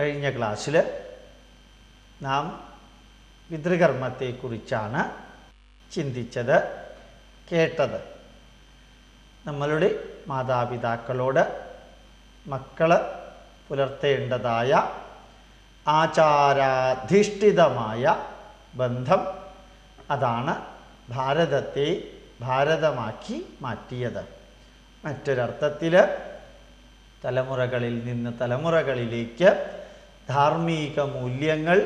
കഴിഞ്ഞ ക്ലാസ്സിൽ നാം പിതൃകർമ്മത്തെക്കുറിച്ചാണ് ചിന്തിച്ചത് കേട്ടത്. നമ്മളുടെ മാതാപിതാക്കളോട് മക്കൾ പുലർത്തേണ്ടതായ ആചാരാധിഷ്ഠിതമായ ബന്ധം അതാണ് ഭാരതത്തെ ഭാരതമാക്കി മാറ്റിയത്. മറ്റൊരർത്ഥത്തിൽ തലമുറകളിൽ നിന്ന് തലമുറകളിലേക്ക് ധാർമ്മിക മൂല്യങ്ങൾ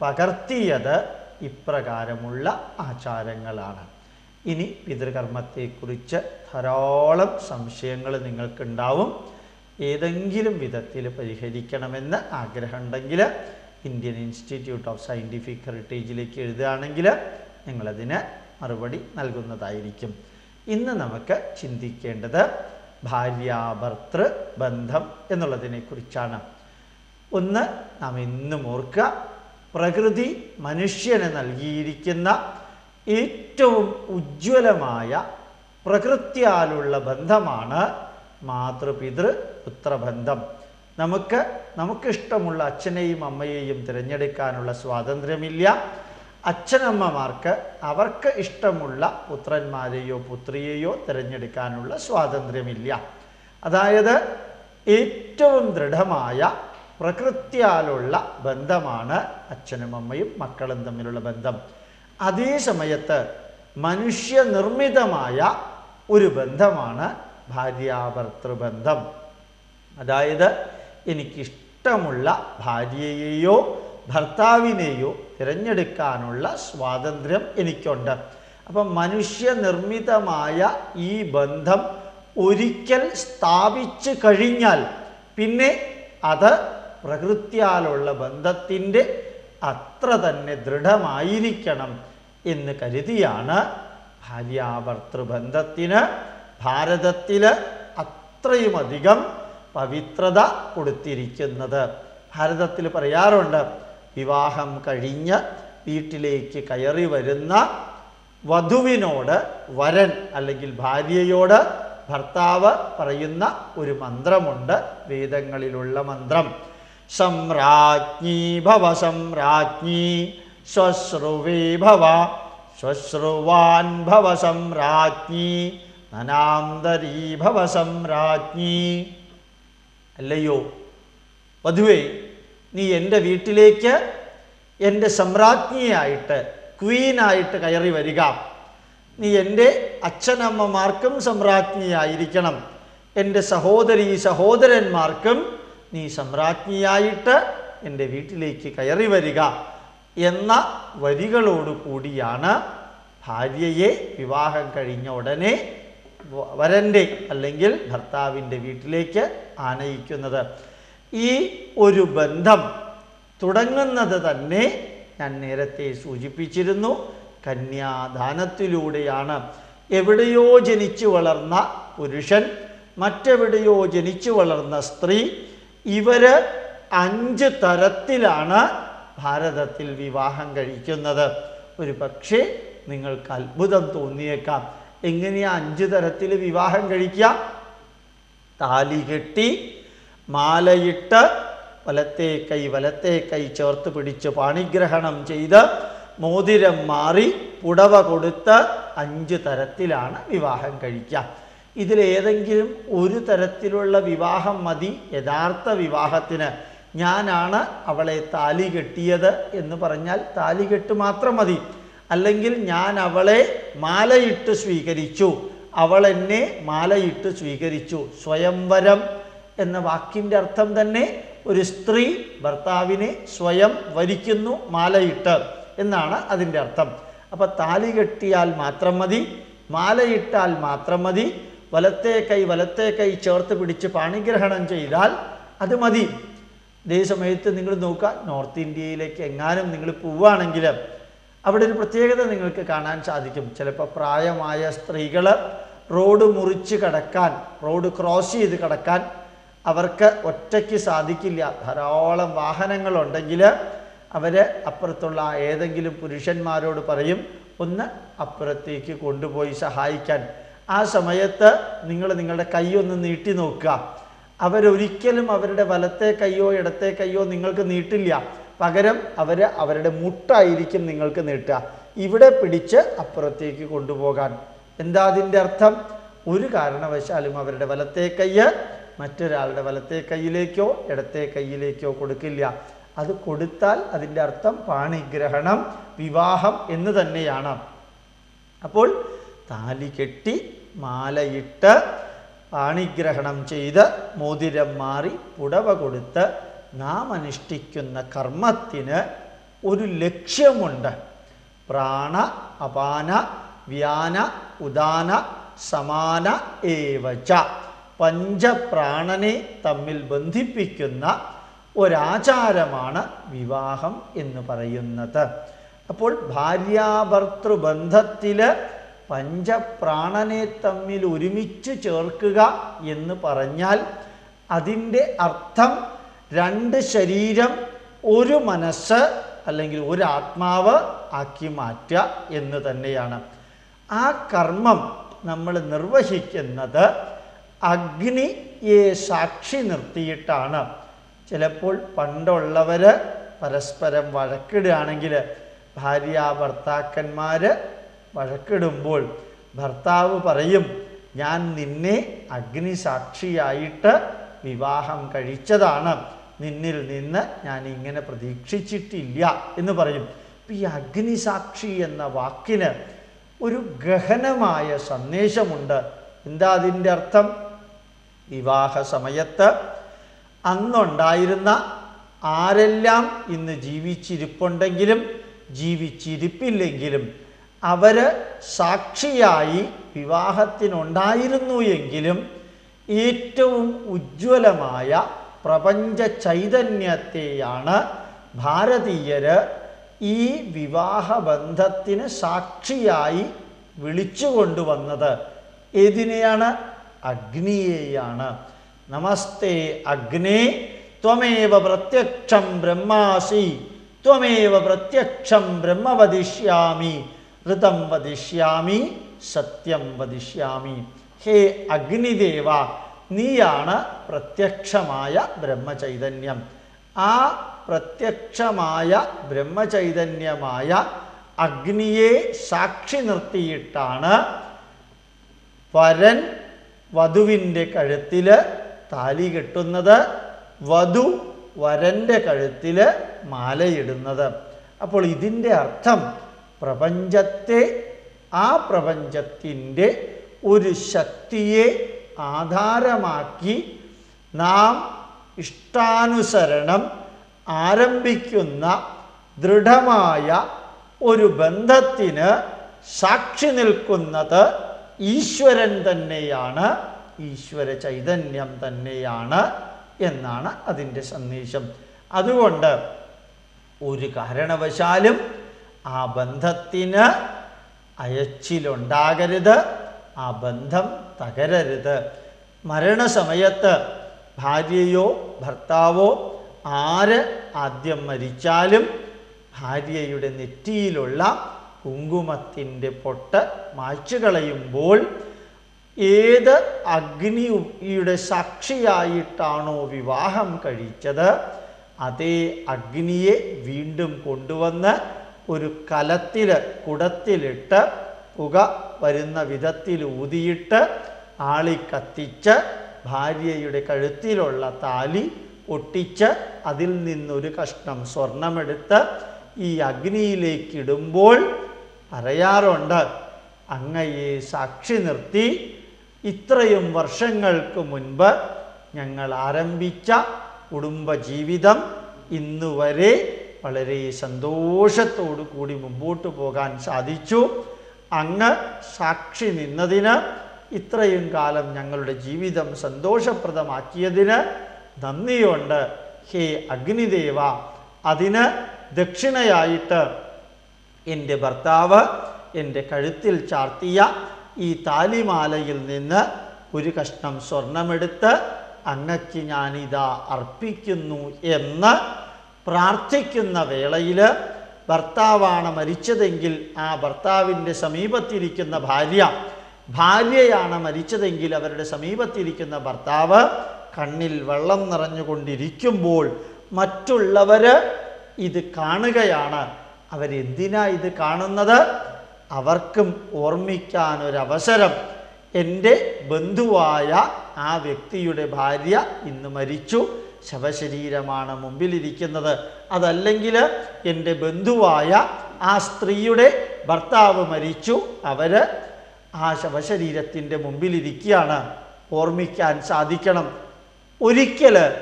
പകർത്തിയത് ഇപ്രകാരമുള്ള ആചാരങ്ങളാണ്. ഇനി പിതൃകർമ്മത്തെക്കുറിച്ച് ധാരാളം സംശയങ്ങൾ നിങ്ങൾക്കുണ്ടാവും. ഏതെങ്കിലും വിധത്തിൽ പരിഹരിക്കണമെന്ന് ആഗ്രഹമുണ്ടെങ്കിൽ ഇന്ത്യൻ ഇൻസ്റ്റിറ്റ്യൂട്ട് ഓഫ് സയന്റിഫിക് ഹെറിറ്റേജിലേക്ക് എഴുതുകയാണെങ്കിൽ നിങ്ങളതിന് മറുപടി നൽകുന്നതായിരിക്കും. ഇന്ന് നമുക്ക് ചിന്തിക്കേണ്ടത് ഭാര്യാഭർത്തൃ ബന്ധം എന്നുള്ളതിനെക്കുറിച്ചാണ്. ഒന്ന് നാം എന്നും ഓർക്കുക പ്രകൃതി മനുഷ്യന് നൽകിയിരിക്കുന്ന ഏറ്റവും ഉജ്ജ്വലമായ പ്രകൃത്യാലുള്ള ബന്ധമാണ് മാതൃപിതൃ പുത്രബന്ധം. നമുക്ക് നമുക്കിഷ്ടമുള്ള അച്ഛനെയും അമ്മയെയും തിരഞ്ഞെടുക്കാനുള്ള സ്വാതന്ത്ര്യമില്ല. അച്ഛനമ്മമാർക്ക് അവർക്ക് ഇഷ്ടമുള്ള പുത്രന്മാരെയോ പുത്രിയെയോ തിരഞ്ഞെടുക്കാനുള്ള സ്വാതന്ത്ര്യമില്ല. അതായത് ഏറ്റവും ദൃഢമായ പ്രകൃത്യാലുള്ള ബന്ധമാണ് അച്ഛനും അമ്മയും മക്കളും തമ്മിലുള്ള ബന്ധം. അതേ സമയത്ത് മനുഷ്യനിർമ്മിതമായ ഒരു ബന്ധമാണ് ഭാര്യാഭർത്തൃബന്ധം അതായത് എനിക്കിഷ്ടമുള്ള ഭാര്യയെയോ ഭർത്താവിനെയോ തിരഞ്ഞെടുക്കാനുള്ള സ്വാതന്ത്ര്യം എനിക്കുണ്ട്. അപ്പം മനുഷ്യനിർമ്മിതമായ ഈ ബന്ധം ഒരിക്കൽ സ്ഥാപിച്ചു കഴിഞ്ഞാൽ പിന്നെ അത് പ്രകൃത്യാലുള്ള ബന്ധത്തിന്റെ അത്ര തന്നെ ദൃഢമായിരിക്കണം എന്ന് കരുതിയാണ് ഭാര്യാഭർത്തൃബന്ധത്തിന് ഭാരതത്തിൽ അത്രയുമധികം പവിത്രത കൊടുത്തിരിക്കുന്നത്. ഭാരതത്തിൽ പറയാറുണ്ട് വിവാഹം കഴിഞ്ഞ് വീട്ടിലേക്ക് കയറി വരുന്ന വധുവിനോട് വരൻ അല്ലെങ്കിൽ ഭാര്യയോട് ഭർത്താവ് പറയുന്ന ഒരു മന്ത്രമുണ്ട് വേദങ്ങളിലുള്ള മന്ത്രം. സംരാജ്ഞി ഭവ സംരാജ്ഞി ശ്വശ്രുവേ ഭവ ശ്വശ്രുവാൻ ഭവ സംരാജ്ഞി നനാന്തരീ ഭവ സംരാജ്ഞി. അല്ലയോ? വധുവേ നീ എന്റെ വീട്ടിലേക്ക് എന്റെ സമ്രാജ്ഞിയായിട്ട് ക്വീനായിട്ട് കയറി വരിക. നീ എന്റെ അച്ഛനമ്മമാർക്കും സമ്രാജ്ഞിയായിരിക്കണം എന്റെ സഹോദരി സഹോദരന്മാർക്കും നീ സമ്രാജ്ഞിയായിട്ട് എന്റെ വീട്ടിലേക്ക് കയറി വരിക എന്ന വരികളോട് കൂടിയാണ് ഭാര്യയെ വിവാഹം കഴിഞ്ഞ ഉടനെ വരന്റെ അല്ലെങ്കിൽ ഭർത്താവിന്റെ വീട്ടിലേക്ക് ആനയിക്കുന്നത്. ഈ ഒരു ബന്ധം തുടങ്ങുന്നത് തന്നെ ഞാൻ നേരത്തെ സൂചിപ്പിച്ചിരുന്നു. കന്യാദാനത്തിലൂടെയാണ്. എവിടെയോ ജനിച്ചു വളർന്ന പുരുഷൻ മറ്റെവിടെയോ ജനിച്ചു വളർന്ന സ്ത്രീ ഇവർ അഞ്ച് തരത്തിലാണ് ഭാരതത്തിൽ വിവാഹം കഴിക്കുന്നത്. ഒരു പക്ഷേ നിങ്ങൾക്ക് അത്ഭുതം തോന്നിയേക്കാം. എങ്ങനെയാ അഞ്ച് തരത്തിൽ വിവാഹം കഴിക്കാം താലി കെട്ടി മാലയിട്ട് വലത്തെ കൈ വലത്തെ കൈ ചേർത്ത് പിടിച്ച് പാണിഗ്രഹണം ചെയ്ത് മോതിരം മാറി പുടവ കൊടുത്ത് അഞ്ച് തരത്തിലാണ് വിവാഹം കഴിക്കുക. ഇതിലേതെങ്കിലും ഒരു തരത്തിലുള്ള വിവാഹം മതി യഥാർത്ഥ വിവാഹത്തിന്. ഞാനാണ് അവളെ താലി കെട്ടിയത് എന്ന് പറഞ്ഞാൽ താലി കെട്ട് മാത്രം മതി. അല്ലെങ്കിൽ ഞാൻ അവളെ മാലയിട്ട് സ്വീകരിച്ചു. അവൾ എന്നെ മാലയിട്ട് സ്വീകരിച്ചു. സ്വയംവരം എന്ന വാക്കിന്റെ അർത്ഥം തന്നെ ഒരു സ്ത്രീ ഭർത്താവിനെ സ്വയം വരിക്കുന്നു മാലയിട്ട് എന്നാണ് അതിന്റെ അർത്ഥം. അപ്പം താലി കെട്ടിയാൽ മാത്രം മതി മാലയിട്ടാൽ മാത്രം മതി വലത്തെ കൈ വലത്തെ കൈ ചേർത്ത് പിടിച്ച് പാണിഗ്രഹണം ചെയ്താൽ അത് മതി. ഇതേ സമയത്ത് നിങ്ങൾ നോക്കുക നോർത്ത് ഇന്ത്യയിലേക്ക് എങ്ങാനും നിങ്ങൾ പോവുകയാണെങ്കിൽ അവിടെ ഒരു പ്രത്യേകത നിങ്ങൾക്ക് കാണാൻ സാധിക്കും. ചിലപ്പോൾ പ്രായമായ സ്ത്രീകൾ റോഡ് മുറിച്ച് കടക്കാൻ റോഡ് ക്രോസ് ചെയ്ത് കടക്കാൻ അവർക്ക് ഒറ്റയ്ക്ക് സാധിക്കില്ല. ധാരാളം വാഹനങ്ങളുണ്ടെങ്കിൽ അവർ അപ്പുറത്തുള്ള ഏതെങ്കിലും പുരുഷന്മാരോട് പറയും ഒന്ന് അപ്പുറത്തേക്ക് കൊണ്ടുപോയി സഹായിക്കാൻ. ആ സമയത്ത് നിങ്ങൾ നിങ്ങളുടെ കൈ ഒന്ന് നീട്ടി നോക്കുക. അവരൊരിക്കലും അവരുടെ വലത്തെ കൈയോ ഇടത്തെ കൈയോ നിങ്ങൾക്ക് നീട്ടില്ല. പകരം അവർ അവരുടെ മുട്ടായിരിക്കും നിങ്ങൾക്ക് നീട്ടുക. ഇവിടെ പിടിച്ച് അപ്പുറത്തേക്ക് കൊണ്ടുപോകാൻ. എന്താ അതിന്റെ അർത്ഥം? ഒരു കാരണവശാലും അവരുടെ വലത്തെ കൈയ്യ് മറ്റൊരാളുടെ വലത്തെ കൈയിലേക്കോ ഇടത്തെ കൈയിലേക്കോ കൊടുക്കില്ല. അത് കൊടുത്താൽ അതിന്റെ അർത്ഥം പാണിഗ്രഹണം വിവാഹം എന്ന് തന്നെയാണ്. അപ്പോൾ താലി കെട്ടി മാലയിട്ട് പാണിഗ്രഹണം ചെയ്ത് മോതിരം മാറി പുടവ കൊടുത്ത് നാം അനുഷ്ഠിക്കുന്ന കർമ്മത്തിന് ഒരു ലക്ഷ്യമുണ്ട്. പ്രാണ അപാന വ്യാന ഉദാന സമാന ഏവച. പഞ്ചപ്രാണനെ തമ്മിൽ ബന്ധിപ്പിക്കുന്ന ഒരാചാരമാണ് വിവാഹം എന്ന് പറയുന്നത്. അപ്പോൾ ഭാര്യാഭർത്തൃബന്ധത്തിൽ പഞ്ചപ്രാണനെ തമ്മിൽ ഒരുമിച്ച് ചേർക്കുക എന്ന് പറഞ്ഞാൽ അതിന്റെ അർത്ഥം രണ്ട് ശരീരം ഒരു മനസ്സ് അല്ലെങ്കിൽ ഒരു ആത്മാവ് ആക്കി മാറ്റുക എന്ന് തന്നെയാണ്. ആ കർമ്മം നമ്മൾ നിർവഹിക്കുന്നത് അഗ്നിയെ സാക്ഷി നിർത്തിയിട്ടാണ്. ചിലപ്പോൾ പണ്ടുള്ളവർ പരസ്പരം വഴക്കിടുകയാണെങ്കിൽ ഭാര്യ ഭർത്താക്കന്മാർ വഴക്കിടുമ്പോൾ ഭർത്താവ് പറയും ഞാൻ നിന്നെ അഗ്നിസാക്ഷിയായിട്ട് വിവാഹം കഴിച്ചതാണ്. നിന്നിൽ നിന്ന് ഞാൻ ഇങ്ങനെ പ്രതീക്ഷിച്ചിട്ടില്ല. എന്ന് പറയും. ഈ അഗ്നിസാക്ഷി എന്ന വാക്കിന് ഒരു ഗഹനമായ സന്ദേശമുണ്ട്. എന്താ അതിന്റെ അർത്ഥം? വിവാഹ സമയത്ത് അന്നുണ്ടായിരുന്ന ആരെല്ലാം ഇന്ന് ജീവിച്ചിരിപ്പുണ്ടെങ്കിലും ജീവിച്ചിരിപ്പില്ലെങ്കിലും അവർ സാക്ഷിയായി വിവാഹത്തിനുണ്ടായിരുന്നു എങ്കിലും ഏറ്റവും ഉജ്ജ്വലമായ പ്രപഞ്ച ചൈതന്യത്തെയാണ് ഭാരതീയർ ഈ വിവാഹബന്ധത്തിന് സാക്ഷിയായി വിളിച്ചു കൊണ്ടുവന്നത് ഏതിനെയാണ്? അഗ്നിയെയാണ്. നമസ്തേ അഗ്നി ത്വമേവ പ്രത്യക്ഷം ബ്രഹ്മാസി ത്വമേവ പ്രത്യക്ഷം ബ്രഹ്മ വദിഷ്യാമി ഋതം വദിഷ്യാമി സത്യം വദിഷ്യാമി. ഹേ അഗ്നിദേവ നീയാണ് പ്രത്യക്ഷമായ ബ്രഹ്മചൈതന്യം. ആ പ്രത്യക്ഷമായ ബ്രഹ്മചൈതന്യമായ അഗ്നിയെ സാക്ഷി നിർത്തിയിട്ടാണ് വരൻ വധുവിന്റെ കഴുത്തിൽ താലി കെട്ടുന്നത് വധു വരന്റെ കഴുത്തിൽ മാലയിടുന്നത്. അപ്പോൾ ഇതിന്റെ അർത്ഥം പ്രപഞ്ചത്തെ ആ പ്രപഞ്ചത്തിന്റെ ഒരു ശക്തിയെ ആധാരമാക്കി നാം ഇഷ്ടാനുസരണം ആരംഭിക്കുന്ന ദൃഢമായ ഒരു ബന്ധത്തിന് സാക്ഷി നിൽക്കുന്നത് ഈശ്വരൻ തന്നെയാണ് ഈശ്വര ചൈതന്യം തന്നെയാണ് എന്നാണ് അതിന്റെ സന്ദേശം. അതുകൊണ്ട് ഒരു കാരണവശാലും ആ ബന്ധത്തിന് അയച്ചിലുണ്ടാകരുത് ആ ബന്ധം തകരരുത്. മരണസമയത്ത് ഭാര്യയോ ഭർത്താവോ ആര് ആദ്യം മരിച്ചാലും ഭാര്യയുടെ നെറ്റിയിലുള്ള കുങ്കുമത്തിന്റെ പൊട്ട് മായ്ച്ചു കളയുമ്പോൾ ഏത് അഗ്നിയുടെ സാക്ഷിയായിട്ടാണോ വിവാഹം കഴിച്ചത് അതേ അഗ്നിയെ വീണ്ടും കൊണ്ടുവന്ന് ഒരു കലത്തിൽ കുടത്തിലിട്ട് പുക വരുന്ന വിധത്തിൽ ഊതിയിട്ട് ആളി കത്തിച്ച് ഭാര്യയുടെ കഴുത്തിലുള്ള താലി ഒട്ടിച്ച് അതിൽ നിന്നൊരു കഷ്ണം സ്വർണമെടുത്ത് ഈ അഗ്നിയിലേക്കിടുമ്പോൾ പറയാറുണ്ട് അങ്ങയെ സാക്ഷി നിർത്തി. ഇത്രയും വർഷങ്ങൾക്ക് മുൻപ് ഞങ്ങൾ ആരംഭിച്ച കുടുംബജീവിതം ഇന്നുവരെ വളരെ സന്തോഷത്തോടു കൂടി മുമ്പോട്ട് പോകാൻ സാധിച്ചു. അങ്ങ് സാക്ഷി നിന്നതിന് ഇത്രയും കാലം ഞങ്ങളുടെ ജീവിതം സന്തോഷപ്രദമാക്കിയതിന് നന്ദിയുണ്ട്. ഹേ അഗ്നിദേവ അതിന് ദക്ഷിണയായിട്ട് എന്റെ ഭർത്താവ് എന്റെ കഴുത്തിൽ ചാർത്തിയ ഈ താലിമാലയിൽ നിന്ന് ഒരു കഷ്ണം സ്വർണമെടുത്ത് അങ്ങക്ക് ഞാനിതാ അർപ്പിക്കുന്നു എന്ന് പ്രാർത്ഥിക്കുന്ന വേളയിൽ ഭർത്താവാണ് മരിച്ചതെങ്കിൽ ആ ഭർത്താവിന്റെ സമീപത്തിരിക്കുന്ന ഭാര്യ ഭാര്യയാണ് മരിച്ചതെങ്കിൽ അവരുടെ സമീപത്തിരിക്കുന്ന ഭർത്താവ് കണ്ണിൽ വെള്ളം നിറഞ്ഞുകൊണ്ടിരിക്കുമ്പോൾ മറ്റുള്ളവർ ഇത് കാണുകയാണ്. അവരെന്തിനാ ഇത് കാണുന്നത്? അവർക്കും ഓർമ്മിക്കാൻ ഒരവസരം എന്റെ ബന്ധുവായ ആ വ്യക്തിയുടെ ഭാര്യ ഇന്ന് മരിച്ചു. ശവശരീരമാണ് മുമ്പിലിരിക്കുന്നത്. അതല്ലെങ്കിൽ എന്റെ ബന്ധുവായ ആ സ്ത്രീയുടെ ഭർത്താവ് മരിച്ചു. അവർ ആ ശവശരീരത്തിന്റെ മുമ്പിലിരിക്കുകയാണ്. ഓർമ്മിക്കാൻ സാധിക്കണം. ഒരിക്കൽ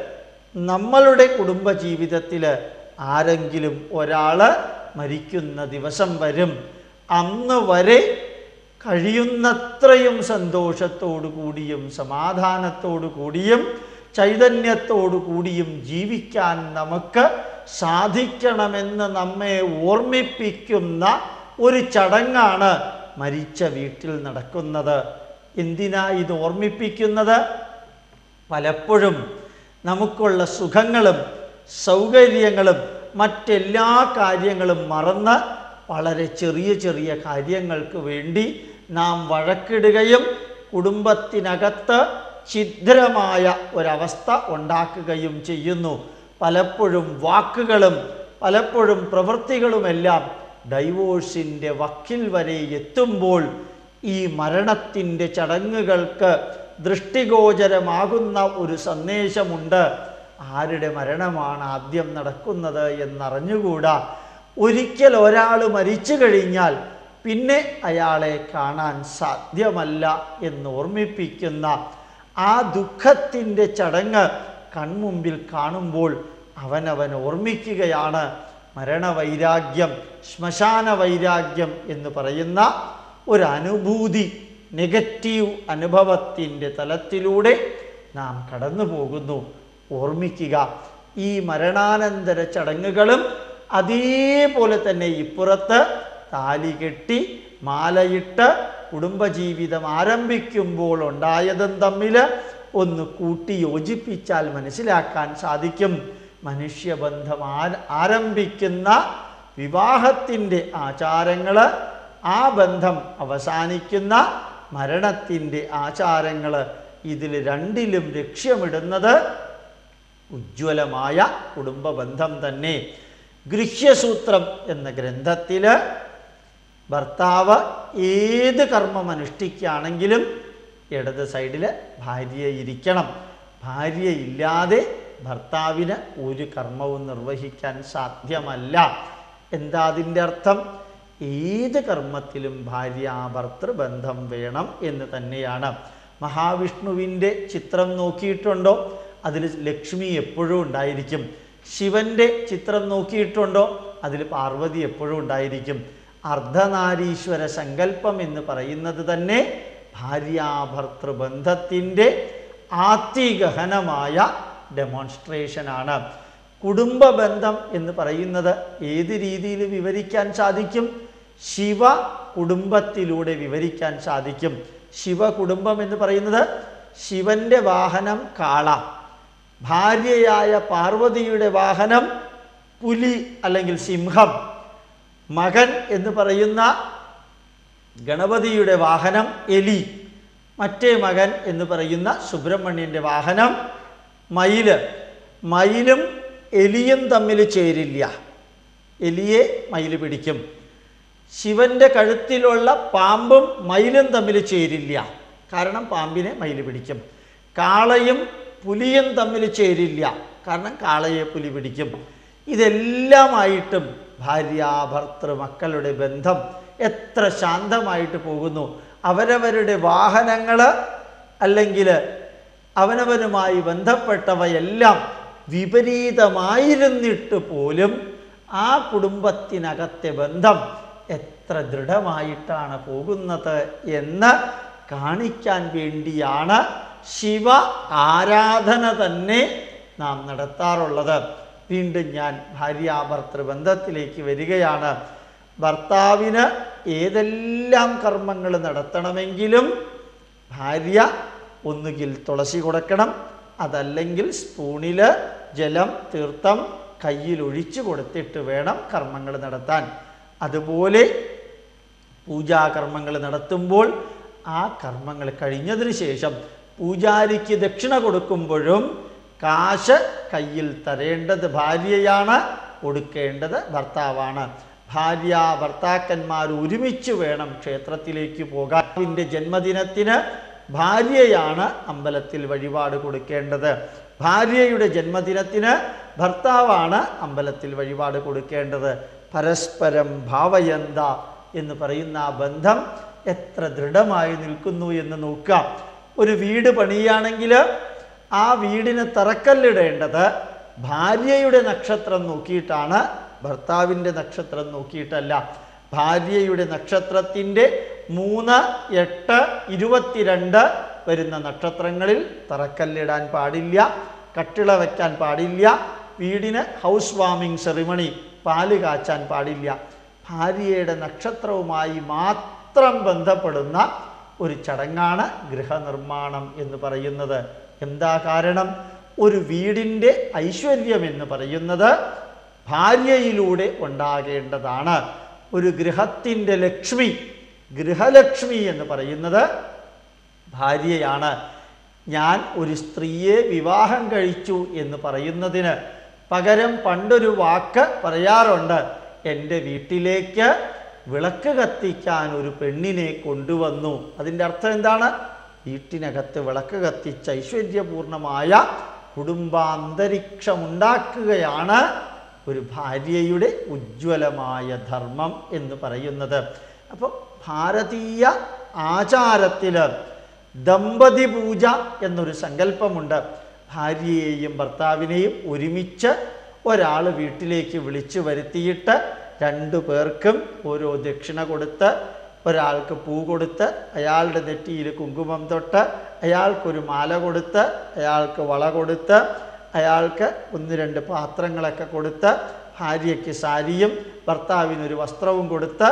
നമ്മളുടെ കുടുംബജീവിതത്തിൽ ആരെങ്കിലും ഒരാൾ മരിക്കുന്ന ദിവസം വരും. അന്ന് വരെ കഴിയുന്നത്രയും സന്തോഷത്തോടു കൂടിയും സമാധാനത്തോടു കൂടിയും ചൈതന്യത്തോടു കൂടിയും ജീവിക്കാൻ നമുക്ക് സാധിക്കണമെന്ന് നമ്മെ ഓർമ്മിപ്പിക്കുന്ന ഒരു ചടങ്ങാണ് മരിച്ച വീട്ടിൽ നടക്കുന്നത്. എന്തിനാ ഇത് ഓർമ്മിപ്പിക്കുന്നത്? പലപ്പോഴും നമുക്കുള്ള സുഖങ്ങളും സൗകര്യങ്ങളും മറ്റെല്ലാ കാര്യങ്ങളും മറന്ന് വളരെ ചെറിയ ചെറിയ കാര്യങ്ങൾക്ക് വേണ്ടി നാം വഴക്കിടുകയും കുടുംബത്തിനകത്ത് ഛിദ്രമായ ഒരവസ്ഥ ഉണ്ടാക്കുകയും ചെയ്യുന്നു. പലപ്പോഴും വാക്കുകളും പലപ്പോഴും പ്രവൃത്തികളുമെല്ലാം ഡൈവോഴ്സിന്റെ വക്കിൽ വരെ എത്തുമ്പോൾ ഈ മരണത്തിന്റെ ചടങ്ങുകൾക്ക് ദൃഷ്ടിഗോചരമാകുന്ന ഒരു സന്ദേശമുണ്ട്. ആരുടെ മരണമാണ് ആദ്യം നടക്കുന്നത് എന്നറിഞ്ഞുകൂടാ. ഒരിക്കൽ ഒരാൾ മരിച്ചു കഴിഞ്ഞാൽ പിന്നെ അയാളെ കാണാൻ സാധ്യമല്ല എന്ന് ഓർമ്മിപ്പിക്കുന്ന ആ ദുഃഖത്തിന്റെ ചടങ്ങ് കൺമുമ്പിൽ കാണുമ്പോൾ അവനവൻ ഓർമ്മിക്കുകയാണ്. മരണവൈരാഗ്യം ശ്മശാന വൈരാഗ്യം എന്ന് പറയുന്ന ഒരു അനുഭൂതി നെഗറ്റീവ് അനുഭവത്തിന്റെ തലത്തിലൂടെ നാം കടന്നു പോകുന്നു. ഓർമ്മിക്കുക ഈ മരണാനന്തര ചടങ്ങുകളും അതേപോലെ തന്നെ ഇപ്പുറത്ത് താലി കെട്ടി മാലയിട്ട് കുടുംബജീവിതം ആരംഭിക്കുമ്പോൾ ഉണ്ടായതും തമ്മിൽ ഒന്ന് കൂട്ടി യോജിപ്പിച്ചാൽ മനസ്സിലാക്കാൻ സാധിക്കും. മനുഷ്യബന്ധം ആരംഭിക്കുന്ന വിവാഹത്തിന്റെ ആചാരങ്ങൾ ആ ബന്ധം അവസാനിക്കുന്ന മരണത്തിന്റെ ആചാരങ്ങൾ ഇതിൽ രണ്ടിലും ലക്ഷ്യമിടുന്നത് ഉജ്ജ്വലമായ കുടുംബബന്ധം തന്നെ. ഗൃഹ്യസൂത്രം എന്ന ഗ്രന്ഥത്തിൽ ഭർത്താവ് ഏത് കർമ്മം അനുഷ്ഠിക്കുകയാണെങ്കിലും ഇടത് സൈഡിൽ ഭാര്യ ഇരിക്കണം. ഭാര്യ ഇല്ലാതെ ഭർത്താവിന് ഒരു കർമ്മവും നിർവഹിക്കാൻ സാധ്യമല്ല. എന്താ അതിന്റെ അർത്ഥം? ഏത് കർമ്മത്തിലും ഭാര്യ ഭർത്തൃബന്ധം വേണം എന്ന് തന്നെയാണ്. മഹാവിഷ്ണുവിന്റെ ചിത്രം നോക്കിയിട്ടുണ്ടോ? അതിൽ ലക്ഷ്മി എപ്പോഴും ഉണ്ടായിരിക്കും. ശിവന്റെ ചിത്രം നോക്കിയിട്ടുണ്ടോ? അതിൽ പാർവതി എപ്പോഴും ഉണ്ടായിരിക്കും. അർദ്ധനാരീശ്വര സങ്കല്പം എന്ന് പറയുന്നത് തന്നെ ഭാര്യാഭർത്തൃബന്ധത്തിന്റെ ആത്തിഗഹനമായ ഡെമോൺസ്ട്രേഷനാണ് കുടുംബ ബന്ധം എന്ന് പറയുന്നത് ഏത് രീതിയിൽ വിവരിക്കാൻ സാധിക്കും? ശിവ കുടുംബത്തിലൂടെ വിവരിക്കാൻ സാധിക്കും. ശിവ കുടുംബം എന്ന് പറയുന്നത് ശിവന്റെ വാഹനം കാള ഭാര്യയായ പാർവതിയുടെ വാഹനം പുലി അല്ലെങ്കിൽ സിംഹം. മകൻ എന്ന് പറയുന്ന ഗണപതിയുടെ വാഹനം എലി മറ്റേ മകൻ എന്ന് പറയുന്ന സുബ്രഹ്മണ്യന്റെ വാഹനം മയിൽ മയിലും എലിയും തമ്മിൽ ചേരില്ല. എലിയെ മയിൽ പിടിക്കും. ശിവന്റെ കഴുത്തിലുള്ള പാമ്പും മയിലും തമ്മിൽ ചേരില്ല. കാരണം പാമ്പിനെ മയിൽ പിടിക്കും. കാളയും പുലിയും തമ്മിൽ ചേരില്ല. കാരണം കാളയെ പുലി പിടിക്കും. ഇതെല്ലാമായിട്ടും ഭാര്യ ഭർത്തൃ മക്കളുടെ ബന്ധം എത്ര ശാന്തമായിട്ട് പോകുന്നു. അവരവരുടെ വാഹനങ്ങൾ അല്ലെങ്കിൽ അവനവനുമായി ബന്ധപ്പെട്ടവയെല്ലാം വിപരീതമായിരുന്നിട്ട് പോലും ആ കുടുംബത്തിനകത്തെ ബന്ധം എത്ര ദൃഢമായിട്ടാണ് പോകുന്നത് എന്ന് കാണിക്കാൻ വേണ്ടിയാണ് ശിവ ആരാധന തന്നെ നാം നടത്താറുള്ളത്. വീണ്ടും ഞാൻ ഭാര്യാഭർത്തൃ ബന്ധത്തിലേക്ക് വരികയാണ്. ഭർത്താവിന് ഏതെല്ലാം കർമ്മങ്ങൾ നടത്തണമെങ്കിലും ഭാര്യ ഒന്നുകിൽ തുളസി കൊടുക്കണം അതല്ലെങ്കിൽ സ്പൂണിൽ ജലം തീർത്ഥം കയ്യിൽ ഒഴിച്ചു കൊടുത്തിട്ട് വേണം കർമ്മങ്ങൾ നടത്താൻ. അതുപോലെ പൂജാകർമ്മങ്ങൾ നടത്തുമ്പോൾ ആ കർമ്മങ്ങൾ കഴിഞ്ഞതിന് ശേഷം പൂജാരിക്ക് ദക്ഷിണ കൊടുക്കുമ്പോഴും കാശ് കയ്യിൽ തരേണ്ടത് ഭാര്യയാണ് കൊടുക്കേണ്ടത് ഭർത്താവാണ്. ഭാര്യ ഭർത്താക്കന്മാർ ഒരുമിച്ച് വേണം ക്ഷേത്രത്തിലേക്ക് പോകാൻ. അതിന്റെ ജന്മദിനത്തിന് ഭാര്യയാണ് അമ്പലത്തിൽ വഴിപാട് കൊടുക്കേണ്ടത്. ഭാര്യയുടെ ജന്മദിനത്തിന് ഭർത്താവാണ് അമ്പലത്തിൽ വഴിപാട് കൊടുക്കേണ്ടത്. പരസ്പരം ഭാവയന്ത എന്ന് പറയുന്ന ആ ബന്ധം എത്ര ദൃഢമായി നിൽക്കുന്നു എന്ന് നോക്കാം. ഒരു വീട് പണിയുകയാണെങ്കിൽ ആ വീടിന് തറക്കല്ലിടേണ്ടത് ഭാര്യയുടെ നക്ഷത്രം നോക്കിയിട്ടാണ് ഭർത്താവിന്റെ നക്ഷത്രം നോക്കിയിട്ടല്ല. ഭാര്യയുടെ നക്ഷത്രത്തിന്റെ മൂന്ന് എട്ട് ഇരുപത്തിരണ്ട് വരുന്ന നക്ഷത്രങ്ങളിൽ തറക്കല്ലിടാൻ പാടില്ല കട്ടിള വയ്ക്കാൻ പാടില്ല വീടിന് ഹൗസ് വാമിംഗ് സെറിമണി പാൽ കാച്ചാൻ പാടില്ല. ഭാര്യയുടെ നക്ഷത്രവുമായി മാത്രം ബന്ധപ്പെടുന്ന ഒരു ചടങ്ങാണ് ഗൃഹനിർമ്മാണം എന്ന് പറയുന്നത്. എന്താ കാരണം? ഒരു വീടിന്റെ ഐശ്വര്യം എന്ന് പറയുന്നത് ഭാര്യയിലൂടെ ഉണ്ടാകേണ്ടതാണ്. ഒരു ഗൃഹത്തിന്റെ ലക്ഷ്മി ഗൃഹലക്ഷ്മി എന്ന് പറയുന്നത് ഭാര്യയാണ്. ഞാൻ ഒരു സ്ത്രീയെ വിവാഹം കഴിച്ചു എന്ന് പറയുന്നതിന് പകരം പണ്ടൊരു വാക്ക് പറയാറുണ്ട്. എന്റെ വീട്ടിലേക്ക് വിളക്ക് കത്തിക്കാൻ ഒരു പെണ്ണിനെ കൊണ്ടുവന്നു. അതിന്റെ അർത്ഥം എന്താണ്? വീട്ടിനകത്ത് വിളക്ക് കത്തിച്ച് ഐശ്വര്യപൂർണമായ കുടുംബാന്തരീക്ഷമുണ്ടാക്കുകയാണ് ഒരു ഭാര്യയുടെ ഉജ്ജ്വലമായ ധർമ്മം എന്ന് പറയുന്നത്. അപ്പോൾ ഭാരതീയ ആചാരത്തിൽ ദമ്പതി പൂജ എന്നൊരു സങ്കല്പമുണ്ട്. ഭാര്യയെയും ഭർത്താവിനെയും ഒരുമിച്ച് ഒരാൾ വീട്ടിലേക്ക് വിളിച്ചു വരുത്തിയിട്ട് രണ്ടു പേർക്കും ഓരോ ദക്ഷിണ കൊടുത്ത് ഒരാൾക്ക് പൂ കൊടുത്ത് അയാളുടെ നെറ്റിയിൽ കുങ്കുമം തൊട്ട് അയാൾക്കൊരു മാല കൊടുത്ത് അയാൾക്ക് വള കൊടുത്ത് അയാൾക്ക് ഒന്ന് രണ്ട് പാത്രങ്ങളൊക്കെ കൊടുത്ത് ഭാര്യയ്ക്ക് സാരിയും ഭർത്താവിനൊരു വസ്ത്രവും കൊടുത്ത്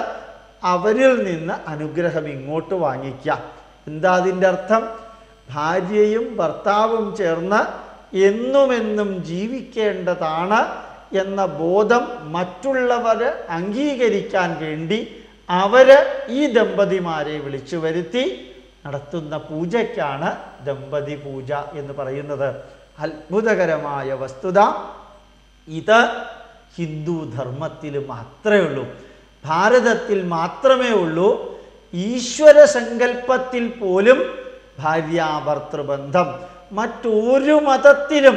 അവരിൽ നിന്ന് അനുഗ്രഹം ഇങ്ങോട്ട് വാങ്ങിക്കാം. എന്താ അതിന്റെ അർത്ഥം? ഭാര്യയും ഭർത്താവും ചേർന്ന് എന്നുമെന്നും ജീവിക്കേണ്ടതാണ് എന്ന ബോധം മറ്റുള്ളവർ അംഗീകരിക്കാൻ വേണ്ടി അവർ ഈ ദമ്പതിമാരെ വിളിച്ചു വരുത്തി നടത്തുന്ന പൂജയ്ക്കാണ് ദമ്പതി പൂജ എന്ന് പറയുന്നത്. അത്ഭുതകരമായ വസ്തുത. ഇത് ഹിന്ദു ധർമ്മത്തിൽ മാത്രമേ ഉള്ളൂ. ഭാരതത്തിൽ മാത്രമേ ഉള്ളൂ. ഈശ്വര സങ്കല്പത്തിൽ പോലും ഭാര്യാഭർത്തൃബന്ധം മറ്റൊരു മതത്തിലും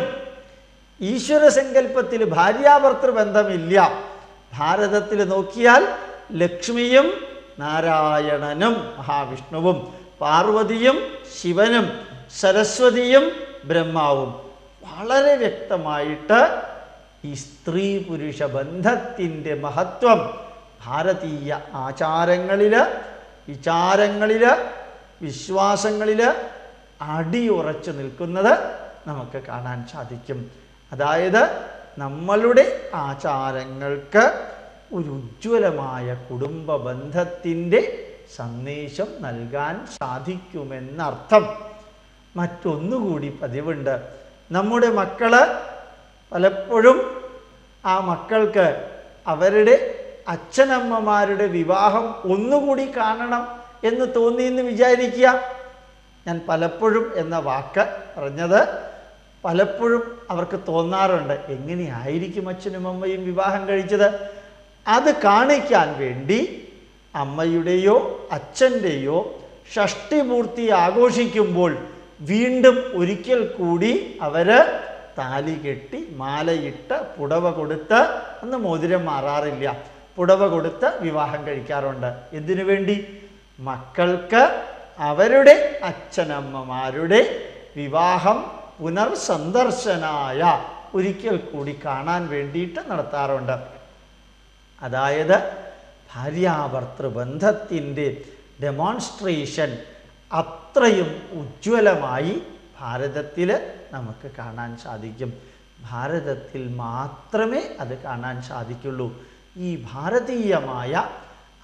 ഈശ്വര സങ്കല്പത്തിൽ ഭാര്യാഭർത്തൃബന്ധമില്ല ഭാരതത്തിൽ നോക്കിയാൽ ലക്ഷ്മിയും നാരായണനും മഹാവിഷ്ണുവും പാർവതിയും ശിവനും സരസ്വതിയും ബ്രഹ്മാവും. വളരെ വ്യക്തമായിട്ട് ഈ സ്ത്രീ പുരുഷ ബന്ധത്തിന്റെ മഹത്വം ഭാരതീയ ആചാരങ്ങളിൽ വിചാരങ്ങളിൽ വിശ്വാസങ്ങളിൽ അടിയുറച്ചു നിൽക്കുന്നത് നമുക്ക് കാണാൻ സാധിക്കും. അതായത് നമ്മളുടെ ആചാരങ്ങൾക്ക് ഒരു ഉജ്ജ്വലമായ കുടുംബ ബന്ധത്തിന്റെ സന്ദേശം നൽകാൻ സാധിക്കുമെന്നർത്ഥം. മറ്റൊന്നുകൂടി പതിവുണ്ട്. നമ്മുടെ മക്കൾ പലപ്പോഴും ആ മക്കൾക്ക് അവരുടെ അച്ഛനമ്മമാരുടെ വിവാഹം ഒന്നുകൂടി കാണണം എന്ന് തോന്നിയെന്ന് വിചാരിക്കുക. ഞാൻ പലപ്പോഴും എന്ന വാക്ക് പറഞ്ഞത് പലപ്പോഴും അവർക്ക് തോന്നാറുണ്ട്. എങ്ങനെയായിരിക്കും അച്ഛനും അമ്മയും വിവാഹം കഴിച്ചത്? അത് കാണിക്കാൻ വേണ്ടി അമ്മയുടെയോ അച്ഛന്റെയോ ഷഷ്ടിപൂർത്തി ആഘോഷിക്കുമ്പോൾ വീണ്ടും ഒരിക്കൽ കൂടി അവർ താലി കെട്ടി മാലയിട്ട് പുടവ കൊടുത്ത് അന്ന് മോതിരം മാറാറില്ല. പുടവ കൊടുത്ത് വിവാഹം കഴിക്കാറുണ്ട്. എന്തിനു വേണ്ടി? മക്കൾക്ക് അവരുടെ അച്ഛനമ്മമാരുടെ വിവാഹം പുനർസന്ദർശനായ ഒരിക്കൽ കൂടി കാണാൻ വേണ്ടിയിട്ട് നടത്താറുണ്ട്. അതായത് ഭാര്യാഭർത്തൃബന്ധത്തിന്റെ ഡെമോൺസ്ട്രേഷൻ അത്രയും ഉജ്ജ്വലമായി ഭാരതത്തിൽ നമുക്ക് കാണാൻ സാധിക്കും. ഭാരതത്തിൽ മാത്രമേ അത് കാണാൻ സാധിക്കുള്ളൂ. ഈ ഭാരതീയമായ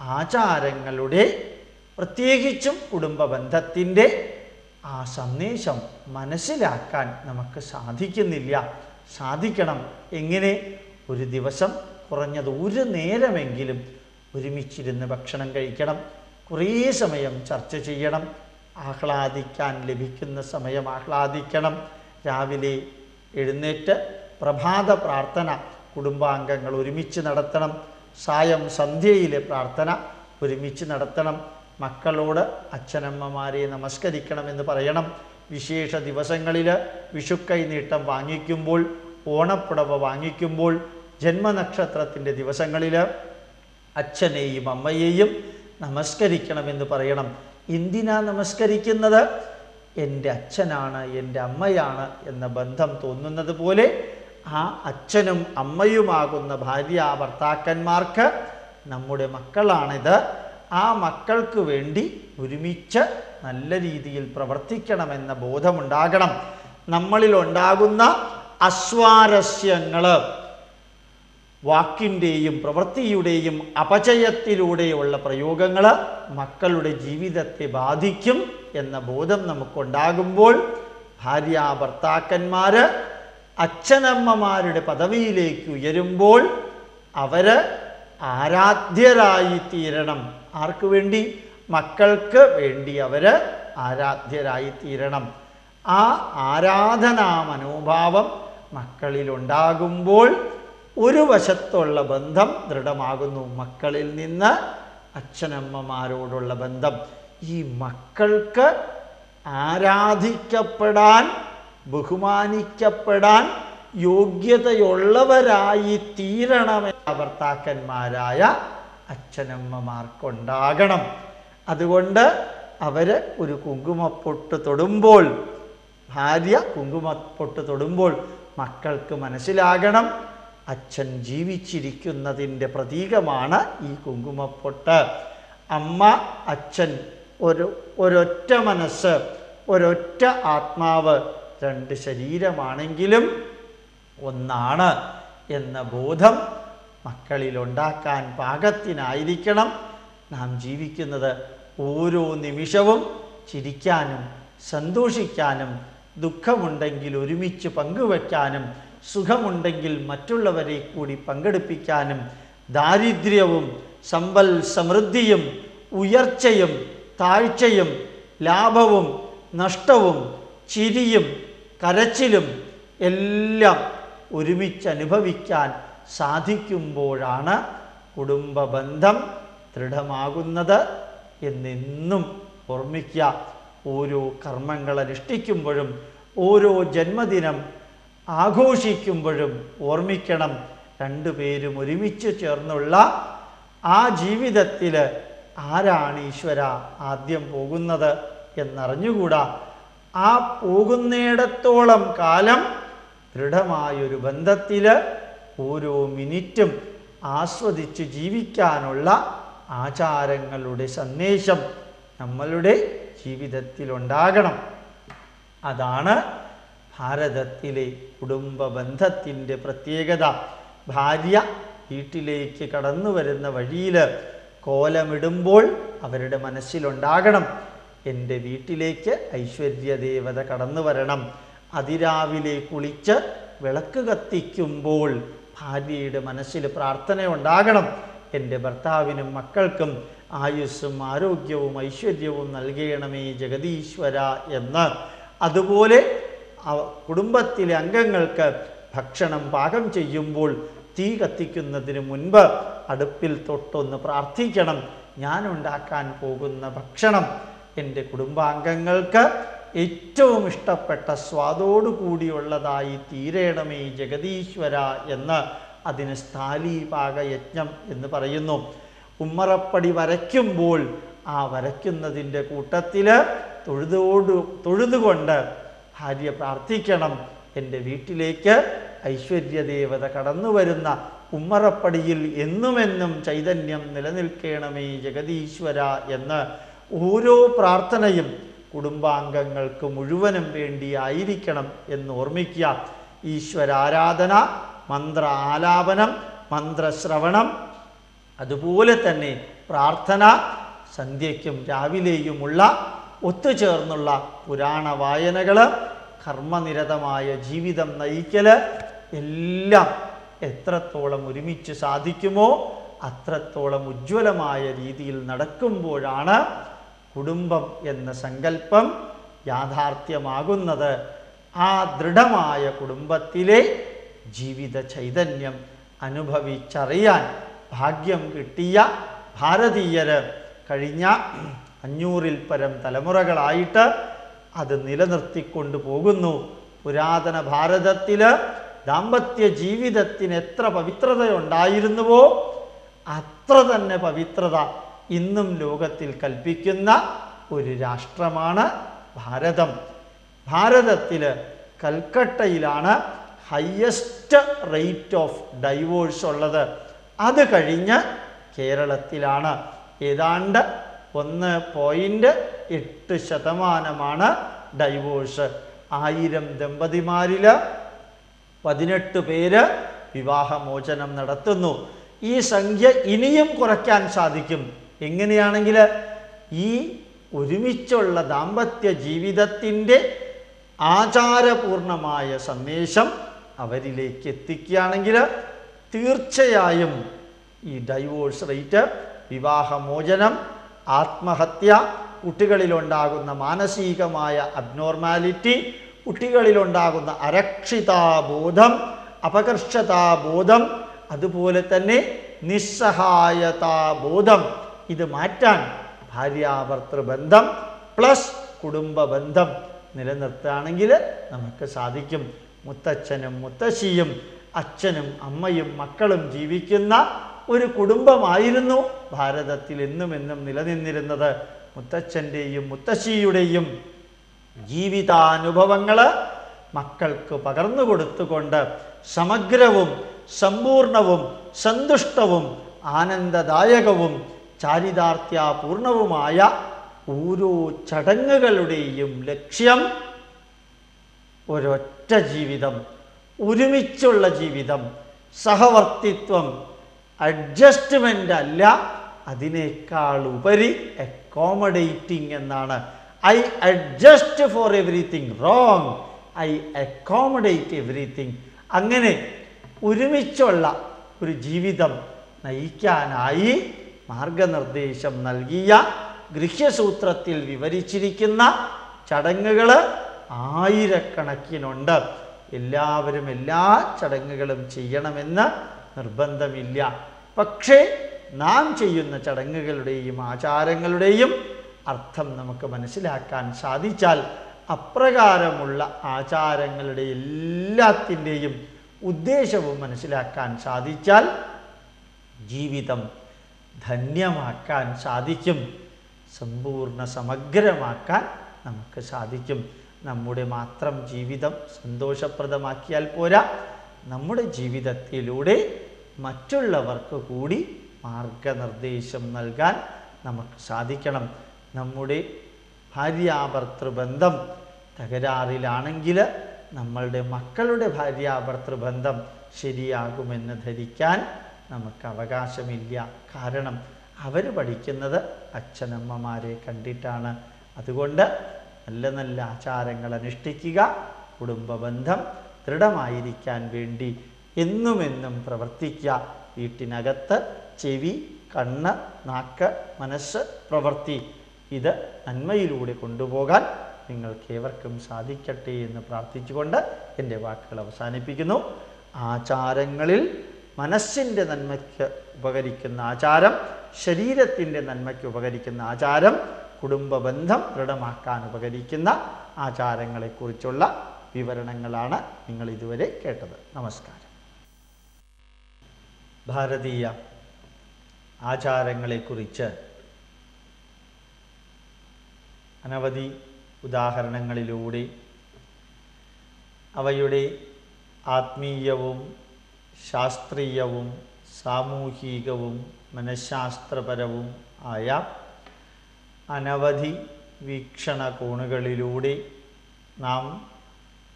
ആചാരങ്ങളുടെ പ്രത്യേകിച്ചും കുടുംബ ബന്ധത്തിന്റെ ആ സന്ദേശം മനസ്സിലാക്കാൻ നമുക്ക് സാധിക്കുന്നില്ല. സാധിക്കണം. എങ്ങനെ? ഒരു ദിവസം കുറഞ്ഞത് ഒരു നേരമെങ്കിലും ഒരുമിച്ചിരുന്ന് ഭക്ഷണം കഴിക്കണം. കുറേ സമയം ചർച്ച ചെയ്യണം. ആഹ്ലാദിക്കാൻ ലഭിക്കുന്ന സമയം ആഹ്ലാദിക്കണം. രാവിലെ എഴുന്നേറ്റ് പ്രഭാത പ്രാർത്ഥന കുടുംബാംഗങ്ങൾ ഒരുമിച്ച് നടത്തണം. സായം സന്ധ്യയിലെ പ്രാർത്ഥന ഒരുമിച്ച് നടത്തണം. മക്കളോട് അച്ഛനമ്മമാരെ നമസ്കരിക്കണമെന്ന് പറയണം. വിശേഷ ദിവസങ്ങളിൽ വിഷുക്കൈ നീട്ടം വാങ്ങിക്കുമ്പോൾ ഓണപ്പുടവ വാങ്ങിക്കുമ്പോൾ ജന്മനക്ഷത്രത്തിന്റെ ദിവസങ്ങളിൽ അച്ഛനെയും അമ്മയെയും നമസ്കരിക്കണമെന്ന് പറയണം. എന്തിനാ നമസ്കരിക്കുന്നത്? എന്റെ അച്ഛനാണ് എന്റെ അമ്മയാണ് എന്ന ബന്ധം തോന്നുന്നത് പോലെ ആ അച്ഛനും അമ്മയുമാകുന്ന ഭാര്യ ഭർത്താക്കന്മാർക്ക് നമ്മുടെ മക്കളാണിത്. ആ മക്കൾക്ക് വേണ്ടി ഒരുമിച്ച് നല്ല രീതിയിൽ പ്രവർത്തിക്കണമെന്ന ബോധമുണ്ടാകണം. നമ്മളിൽ ഉണ്ടാകുന്ന അസ്വാരസ്യങ്ങൾ വാക്കിന്റെയും പ്രവൃത്തിയുടെയും അപചയത്തിലൂടെയുള്ള പ്രയോഗങ്ങൾ മക്കളുടെ ജീവിതത്തെ ബാധിക്കും എന്ന ബോധം നമുക്കുണ്ടാകുമ്പോൾ ഭാര്യ ഭർത്താക്കന്മാർ അച്ഛനമ്മമാരുടെ പദവിയിലേക്ക് ഉയരുമ്പോൾ അവർ ആരാധ്യരായി തീരണം ആർക്ക് വേണ്ടി? മക്കൾക്ക് വേണ്ടി അവർ ആരാധ്യരായി തീരണം ആ ആരാധനാ മനോഭാവം മക്കളിലുണ്ടാകുമ്പോൾ ഒരു വശത്തുള്ള ബന്ധം ദൃഢമാകുന്നു മക്കളിൽ നിന്ന് അച്ഛനമ്മമാരോടുള്ള ബന്ധം. ഈ മക്കൾക്ക് ആരാധിക്കപ്പെടാൻ ബഹുമാനിക്കപ്പെടാൻ യോഗ്യതയുള്ളവരായി തീരണമെന്ന ഭർത്താക്കന്മാരായ അച്ഛനമ്മമാർക്കുണ്ടാകണം. അതുകൊണ്ട് അവർ ഒരു കുങ്കുമപ്പൊട്ട് തൊടുമ്പോൾ ഭാര്യ കുങ്കുമപ്പൊട്ട് തൊടുമ്പോൾ മക്കൾക്ക് മനസ്സിലാകണം. അച്ഛൻ ജീവിച്ചിരിക്കുന്നതിന്റെ പ്രതീകമാണ് ഈ കുങ്കുമപ്പൊട്ട്. അമ്മ അച്ഛൻ ഒരു ഒരൊറ്റ മനസ്സ് ഒരൊറ്റ ആത്മാവ് രണ്ട് ശരീരമാണെങ്കിലും ഒന്നാണ് എന്ന ബോധം മക്കളിലുണ്ടാക്കാൻ പാകത്തിനായിരിക്കണം. നാം ജീവിക്കുന്നത് ഓരോ നിമിഷവും ചിരിക്കാനും സന്തോഷിക്കാനും ദുഃഖമുണ്ടെങ്കിൽ ഒരുമിച്ച് പങ്കുവയ്ക്കാനും സുഖമുണ്ടെങ്കിൽ മറ്റുള്ളവരെ കൂടി പങ്കെടുപ്പിക്കാനും ദാരിദ്ര്യവും സമ്പൽ സമൃദ്ധിയും ഉയർച്ചയും താഴ്ചയും ലാഭവും നഷ്ടവും ചിരിയും കരച്ചിലും എല്ലാം ഒരുമിച്ച് അനുഭവിക്കാൻ സാധിക്കുമ്പോഴാണ് കുടുംബ ബന്ധം ദൃഢമാകുന്നത് എന്നെന്നും ഓർമ്മിക്കുക. ഓരോ കർമ്മങ്ങൾ അനുഷ്ഠിക്കുമ്പോഴും ഓരോ ജന്മദിനം ആഘോഷിക്കുമ്പോഴും ഓർമ്മിക്കണം രണ്ടുപേരും ഒരുമിച്ച് ചേർന്നുള്ള ആ ജീവിതത്തിൽ ആരാണ് ഈശ്വര ആദ്യം പോകുന്നത് എന്നറിഞ്ഞുകൂടാ. ആ പോകുന്നിടത്തോളം കാലം ദൃഢമായൊരു ബന്ധത്തിൽ ഓരോ മിനിറ്റും ആസ്വദിച്ച് ജീവിക്കാനുള്ള ആചാരങ്ങളുടെ സന്ദേശം നമ്മളുടെ ജീവിതത്തിലുണ്ടാകണം. അതാണ് ഭാരതത്തിലെ കുടുംബ ബന്ധത്തിന്റെ പ്രത്യേകത. ഭാര്യ വീട്ടിലേക്ക് കടന്നു വരുന്ന വഴിയിൽ കോലമിടുമ്പോൾ അവരുടെ മനസ്സിലുണ്ടാകണം. എന്റെ വീട്ടിലേക്ക് ഐശ്വര്യദേവത കടന്നു വരണം. അതിരാവിലെ കുളിച്ച് വിളക്ക് കത്തിക്കുമ്പോൾ ഭാര്യയുടെ മനസ്സിൽ പ്രാർത്ഥന ഉണ്ടാകണം. എന്റെ ഭർത്താവിനും മക്കൾക്കും ആയുസ്സും ആരോഗ്യവും ഐശ്വര്യവും നൽകണമേ ജഗതീശ്വര എന്ന്. അതുപോലെ കുടുംബത്തിലെ അംഗങ്ങൾക്ക് ഭക്ഷണം പാകം ചെയ്യുമ്പോൾ തീ കത്തിക്കുന്നതിന് മുൻപ് അടുപ്പിൽ തൊട്ടൊന്ന് പ്രാർത്ഥിക്കണം. ഞാൻ ഉണ്ടാക്കാൻ പോകുന്ന ഭക്ഷണം എന്റെ കുടുംബാംഗങ്ങൾക്ക് ഏറ്റവും ഇഷ്ടപ്പെട്ട സ്വാദോടു കൂടിയുള്ളതായി തീരേണമേ ജഗതീശ്വര എന്ന് അതിന് സ്ഥാലീപാക യജ്ഞം എന്ന് പറയുന്നു. ഉമ്മറപ്പടി വരയ്ക്കുമ്പോൾ ആ വരയ്ക്കുന്നതിന്റെ കൂട്ടത്തിൽ തൊഴുതോടു തൊഴുതുകൊണ്ട് ഭാര്യ പ്രാർത്ഥിക്കണം. എന്റെ വീട്ടിലേക്ക് ഐശ്വര്യദേവത കടന്നു വരുന്ന ഉമ്മറപ്പടിയിൽ എന്നുമെന്നും ചൈതന്യം നിലനിൽക്കണമേ ജഗതീശ്വര എന്ന് ഓരോ പ്രാർത്ഥനയും കുടുംബാംഗങ്ങൾക്ക് മുഴുവനും വേണ്ടി ആയിരിക്കണം എന്ന് ഓർമ്മിക്കുക. ഈശ്വരാരാധന മന്ത്ര ആലാപനം മന്ത്രശ്രവണം അതുപോലെ തന്നെ പ്രാർത്ഥന സന്ധ്യയ്ക്കും രാവിലെയുമുള്ള ഒത്തുചേർന്നുള്ള പുരാണ വായനകൾ കർമ്മനിരതമായ ജീവിതം നയിക്കൽ എല്ലാം എത്രത്തോളം ഒരുമിച്ച് സാധിക്കുമോ അത്രത്തോളം ഉജ്ജ്വലമായ രീതിയിൽ നടക്കുമ്പോഴാണ് കുടുംബം എന്ന സങ്കല്പം യാഥാർത്ഥ്യമാകുന്നത്. ആ ദൃഢമായ കുടുംബത്തിലെ ജീവിത ചൈതന്യം അനുഭവിച്ചറിയാൻ ഭാഗ്യം കിട്ടിയ ഭാരതീയർ കഴിഞ്ഞ അഞ്ഞൂറിൽ പരം തലമുറകളായിട്ട് അത് നിലനിർത്തിക്കൊണ്ടു പോകുന്നു. പുരാതന ഭാരതത്തിൽ ദാമ്പത്യ ജീവിതത്തിന് എത്ര പവിത്രതയുണ്ടായിരുന്നുവോ അത്ര തന്നെ പവിത്രത ഇന്നും ലോകത്തിൽ കൽപ്പിക്കുന്ന ഒരു രാഷ്ട്രമാണ് ഭാരതം. ഭാരതത്തിൽ കൽക്കട്ടയിലാണ് ഹയസ്റ്റ് റേറ്റ് ഓഫ് ഡൈവോഴ്സ് ഉള്ളത്. അത് കഴിഞ്ഞ് കേരളത്തിലാണ്. ഏതാണ്ട് ഒന്ന് പോയിന്റ് എട്ട് ശതമാനമാണ് ഡൈവോഴ്സ് ആയിരം ദമ്പതിമാരിൽ പതിനെട്ട് പേര് വിവാഹമോചനം നടത്തുന്നു. ഈ സംഖ്യ ഇനിയും കുറയ്ക്കാൻ സാധിക്കും. എങ്ങനെയാണെങ്കിൽ ഈ ഒരുമിച്ചുള്ള ദാമ്പത്യ ജീവിതത്തിന്റെ ആചാരപൂർണമായ സന്ദേശം അവരിലേക്ക് എത്തിക്കുകയാണെങ്കിൽ തീർച്ചയായും ഈ ഡൈവോഴ്സ് റേറ്റ് വിവാഹമോചനം ആത്മഹത്യ കുട്ടികളിലുണ്ടാകുന്ന മാനസികമായ അബ്നോർമാലിറ്റി കുട്ടികളിലുണ്ടാകുന്ന അരക്ഷിതാബോധം അപകർഷതാബോധം അതുപോലെ തന്നെ നിസ്സഹായതാബോധം. ഇത് മാറ്റാൻ ഭാര്യാഭർത്തൃബന്ധം പ്ലസ് കുടുംബ ബന്ധം നിലനിർത്തുകയാണെങ്കിൽ നമുക്ക് സാധിക്കും. മുത്തച്ഛനും മുത്തശ്ശിയും അച്ഛനും അമ്മയും മക്കളും ജീവിക്കുന്ന ഒരു കുടുംബമായിരുന്നു ഭാരതത്തിൽ എന്നും എന്നും നിലനിന്നിരുന്നത്. മുത്തച്ഛന്റെയും മുത്തശ്ശിയുടെയും ജീവിതാനുഭവങ്ങൾ മക്കൾക്ക് പകർന്നു കൊടുത്തുകൊണ്ട് സമഗ്രവും സമ്പൂർണവും സന്തുഷ്ടവും ആനന്ദദായകവും ചാരിതാർത്ഥ്യപൂർണവുമായ ഓരോ ചടങ്ങുകളുടെയും ലക്ഷ്യം ഒരൊറ്റ ജീവിതം ഒരുമിച്ചുള്ള ജീവിതം സഹവർത്തിത്വം അഡ്ജസ്റ്റ്മെന്റ് അല്ല അതിനേക്കാൾ ഉപരി അക്കോമഡേറ്റിംഗ് എന്നാണ്. I adjust for everything wrong I accommodate everything അങ്ങനെ ഒരുമിച്ചുള്ള ഒരു ജീവിതം നയിക്കാനായി മാർഗനിർദ്ദേശം നൽകിയ ഗൃഹ്യസൂത്രത്തിൽ വിവരിച്ചിരിക്കുന്ന ചടങ്ങുകൾ ആയിരക്കണക്കിനുണ്ട്. എല്ലാവരും എല്ലാ ചടങ്ങുകളും ചെയ്യണമെന്ന് നിർബന്ധമില്ല. പക്ഷേ നാം ചെയ്യുന്ന ചടങ്ങുകളുടെയും ആചാരങ്ങളുടെയും അർത്ഥം നമുക്ക് മനസ്സിലാക്കാൻ സാധിച്ചാൽ അപ്രകാരമുള്ള ആചാരങ്ങളുടെ എല്ലാത്തിന്റെയും ഉദ്ദേശവും മനസ്സിലാക്കാൻ സാധിച്ചാൽ ജീവിതം ധന്യമാക്കാൻ സാധിക്കും. സമ്പൂർണ സമഗ്രമാക്കാൻ നമുക്ക് സാധിക്കും. നമ്മുടെ മാത്രം ജീവിതം സന്തോഷപ്രദമാക്കിയാൽ പോരാ. നമ്മുടെ ജീവിതത്തിലൂടെ മറ്റുള്ളവർക്ക് കൂടി മാർഗനിർദ്ദേശം നൽകാൻ നമുക്ക് സാധിക്കണം. നമ്മുടെ ഭാര്യാഭർത്തൃബന്ധം തകരാറിലാണെങ്കിൽ നമ്മളുടെ മക്കളുടെ ഭാര്യാഭർത്തൃബന്ധം ശരിയാകുമെന്ന് ധരിക്കാൻ നമുക്ക് അവകാശമില്ല. കാരണം അവർ പഠിക്കുന്നത് അച്ഛനമ്മമാരെ കണ്ടിട്ടാണ്. അതുകൊണ്ട് നല്ല നല്ല ആചാരങ്ങൾ അനുഷ്ഠിക്കുക. കുടുംബബന്ധം ദൃഢമായിരിക്കാൻ വേണ്ടി എന്നുമെന്നും പ്രവർത്തിക്കുക വീട്ടിനകത്ത് ചെവി കണ്ണ് നാക്ക് മനസ്സ് പ്രവർത്തി. ഇത് നന്മയിലൂടെ കൊണ്ടുപോകാൻ നിങ്ങൾക്ക് ഏവർക്കും സാധിക്കട്ടെ എന്ന് പ്രാർത്ഥിച്ചുകൊണ്ട് എന്റെ വാക്കുകൾ അവസാനിപ്പിക്കുന്നു. ആചാരങ്ങളിൽ മനസ്സിന്റെ നന്മയ്ക്ക് ഉപകരിക്കുന്ന ആചാരം ശരീരത്തിന്റെ നന്മയ്ക്ക് ഉപകരിക്കുന്ന ആചാരം കുടുംബ ബന്ധം ദൃഢമാക്കാൻ ഉപകരിക്കുന്ന ആചാരങ്ങളെക്കുറിച്ചുള്ള വിവരണങ്ങളാണ് നിങ്ങൾ ഇതുവരെ കേട്ടത്. നമസ്കാരം. ഭാരതീയ ആചാരങ്ങളെക്കുറിച്ച് അനവധി ഉദാഹരണങ്ങളിലൂടെ അവയുടെ ആത്മീയവും ശാസ്ത്രീയവും സാമൂഹികവും മനഃശാസ്ത്രപരവും ആയ അനവധി വീക്ഷണകോണുകളിലൂടെ നാം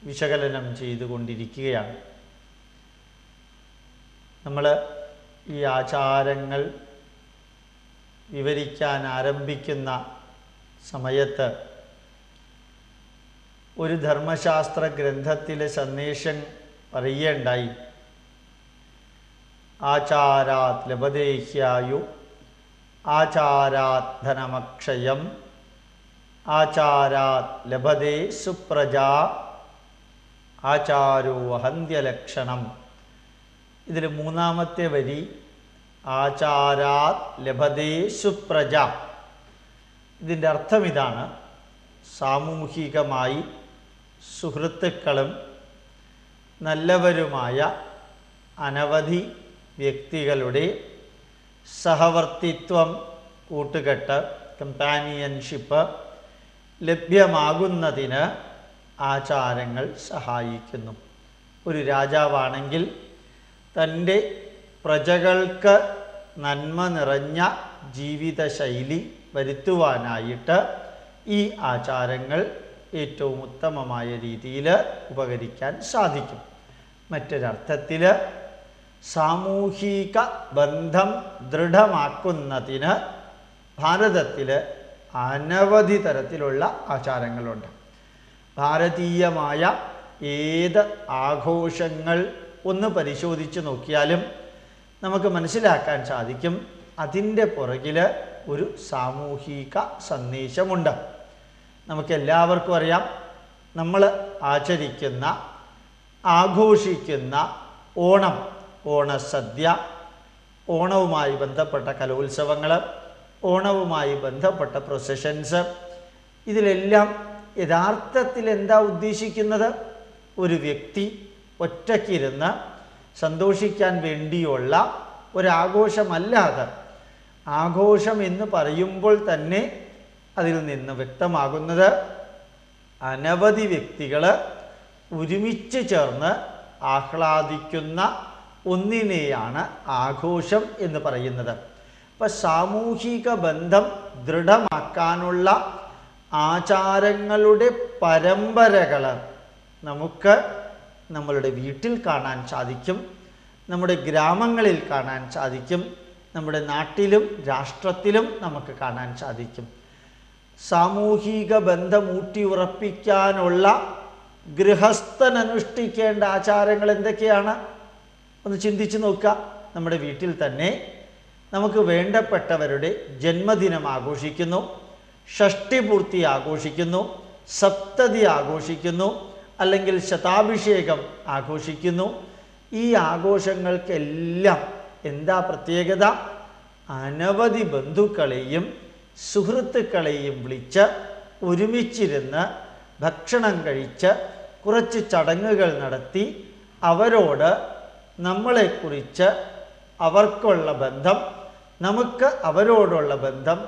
വിശകലനം ചെയ്തുകൊണ്ടിരിക്കുകയാണ്. നമ്മൾ ഈ ആചാരങ്ങൾ വിവരിക്കാൻ ആരംഭിക്കുന്ന സമയത്ത് ഒരു ധർമ്മശാസ്ത്ര ഗ്രന്ഥത്തിലെ സന്ദേശം പറയുകയുണ്ടായി. ആചാരാത് ലഭദേഹ്യായു ആചാരാത് ധനമക്ഷയം ആചാരാത് ലഭതേ സുപ്രജ ആചാരോ വഹന്ത്യലക്ഷണം ഇതിൽ മൂന്നാമത്തെ വരി ആചാരാത് ലഭതേ സുപ്രജ. ഇതിന്റെ അർത്ഥം ഇതാണ് സാമൂഹികമായി സുഹൃത്തുക്കളും നല്ലവരുമായ അനവധി വ്യക്തികളുടെ സഹവർത്തിത്വം കൂട്ടുകെട്ട് കമ്പാനിയൻഷിപ്പ് ലഭ്യമാകുന്നതിന് ആചാരങ്ങൾ സഹായിക്കുന്നു. ഒരു രാജാവാണെങ്കിൽ തന്റെ പ്രജകൾക്ക് നന്മ നിറഞ്ഞ ജീവിതശൈലി വരുത്തുവാനായിട്ട് ഈ ആചാരങ്ങൾ ഏറ്റവും ഉത്തമമായ രീതിയിൽ ഉപകരിക്കാൻ സാധിക്കും. മറ്റൊരർത്ഥത്തിൽ സാമൂഹിക ബന്ധം ദൃഢമാക്കുന്നതിന് ഭാരതത്തിൽ അനവധി തരത്തിലുള്ള ആചാരങ്ങളുണ്ട്. ഭാരതീയമായ ഏത് ആഘോഷങ്ങൾ ഒന്ന് പരിശോധിച്ച് നോക്കിയാലും നമുക്ക് മനസ്സിലാക്കാൻ സാധിക്കും അതിന്റെ പുറകിൽ ഒരു സാമൂഹിക സന്ദേശമുണ്ട്. നമുക്കെല്ലാവർക്കും അറിയാം നമ്മൾ ആചരിക്കുന്ന ആഘോഷിക്കുന്ന ഓണം ഓണസദ്യ ഓണവുമായി ബന്ധപ്പെട്ട കലോത്സവങ്ങൾ ഓണവുമായി ബന്ധപ്പെട്ട പ്രൊസഷൻസ് ഇതിലെല്ലാം യഥാർത്ഥത്തിൽ എന്താ ഉദ്ദേശിക്കുന്നത്? ഒരു വ്യക്തി ഒറ്റയ്ക്കിരുന്ന് സന്തോഷിക്കാൻ വേണ്ടിയുള്ള ഒരാഘോഷമല്ലാതെ ആഘോഷം എന്ന് പറയുമ്പോൾ തന്നെ അതിൽ നിന്ന് വ്യക്തമാകുന്നത് അനവധി വ്യക്തികൾ ഒരുമിച്ച് ചേർന്ന് ആഹ്ലാദിക്കുന്ന ഒന്നിനെയാണ് ആഘോഷം എന്ന് പറയുന്നത്. അപ്പം സാമൂഹിക ബന്ധം ദൃഢമാക്കാനുള്ള ആചാരങ്ങളുടെ പരമ്പരകൾ നമുക്ക് നമ്മളുടെ വീട്ടിൽ കാണാൻ സാധിക്കും നമ്മുടെ ഗ്രാമങ്ങളിൽ കാണാൻ സാധിക്കും നമ്മുടെ നാട്ടിലും രാഷ്ട്രത്തിലും നമുക്ക് കാണാൻ സാധിക്കും. സാമൂഹിക ബന്ധമൂട്ടി ഉറപ്പിക്കാനുള്ള ഗൃഹസ്ഥൻ അനുഷ്ഠിക്കേണ്ട ആചാരങ്ങൾ എന്തൊക്കെയാണ്? ഒന്ന് ചിന്തിച്ചു നോക്കുക. നമ്മുടെ വീട്ടിൽ തന്നെ നമുക്ക് വേണ്ടപ്പെട്ടവരുടെ ജന്മദിനം ആഘോഷിക്കുന്നു ഷഷ്ടിപൂർത്തി ആഘോഷിക്കുന്നു സപ്തതി ആഘോഷിക്കുന്നു അല്ലെങ്കിൽ ശതാഭിഷേകം ആഘോഷിക്കുന്നു. ഈ ആഘോഷങ്ങൾക്കെല്ലാം എന്താ പ്രത്യേകത? അനവധി ബന്ധുക്കളെയും സുഹൃത്തുക്കളെയും വിളിച്ച് ഒരുമിച്ചിരുന്ന് ഭക്ഷണം കഴിച്ച് കുറച്ച് ചടങ്ങുകൾ നടത്തി അവരോട് നമ്മളെക്കുറിച്ച് അവർക്കുള്ള ബന്ധം നമുക്ക് അവരോടുള്ള ബന്ധം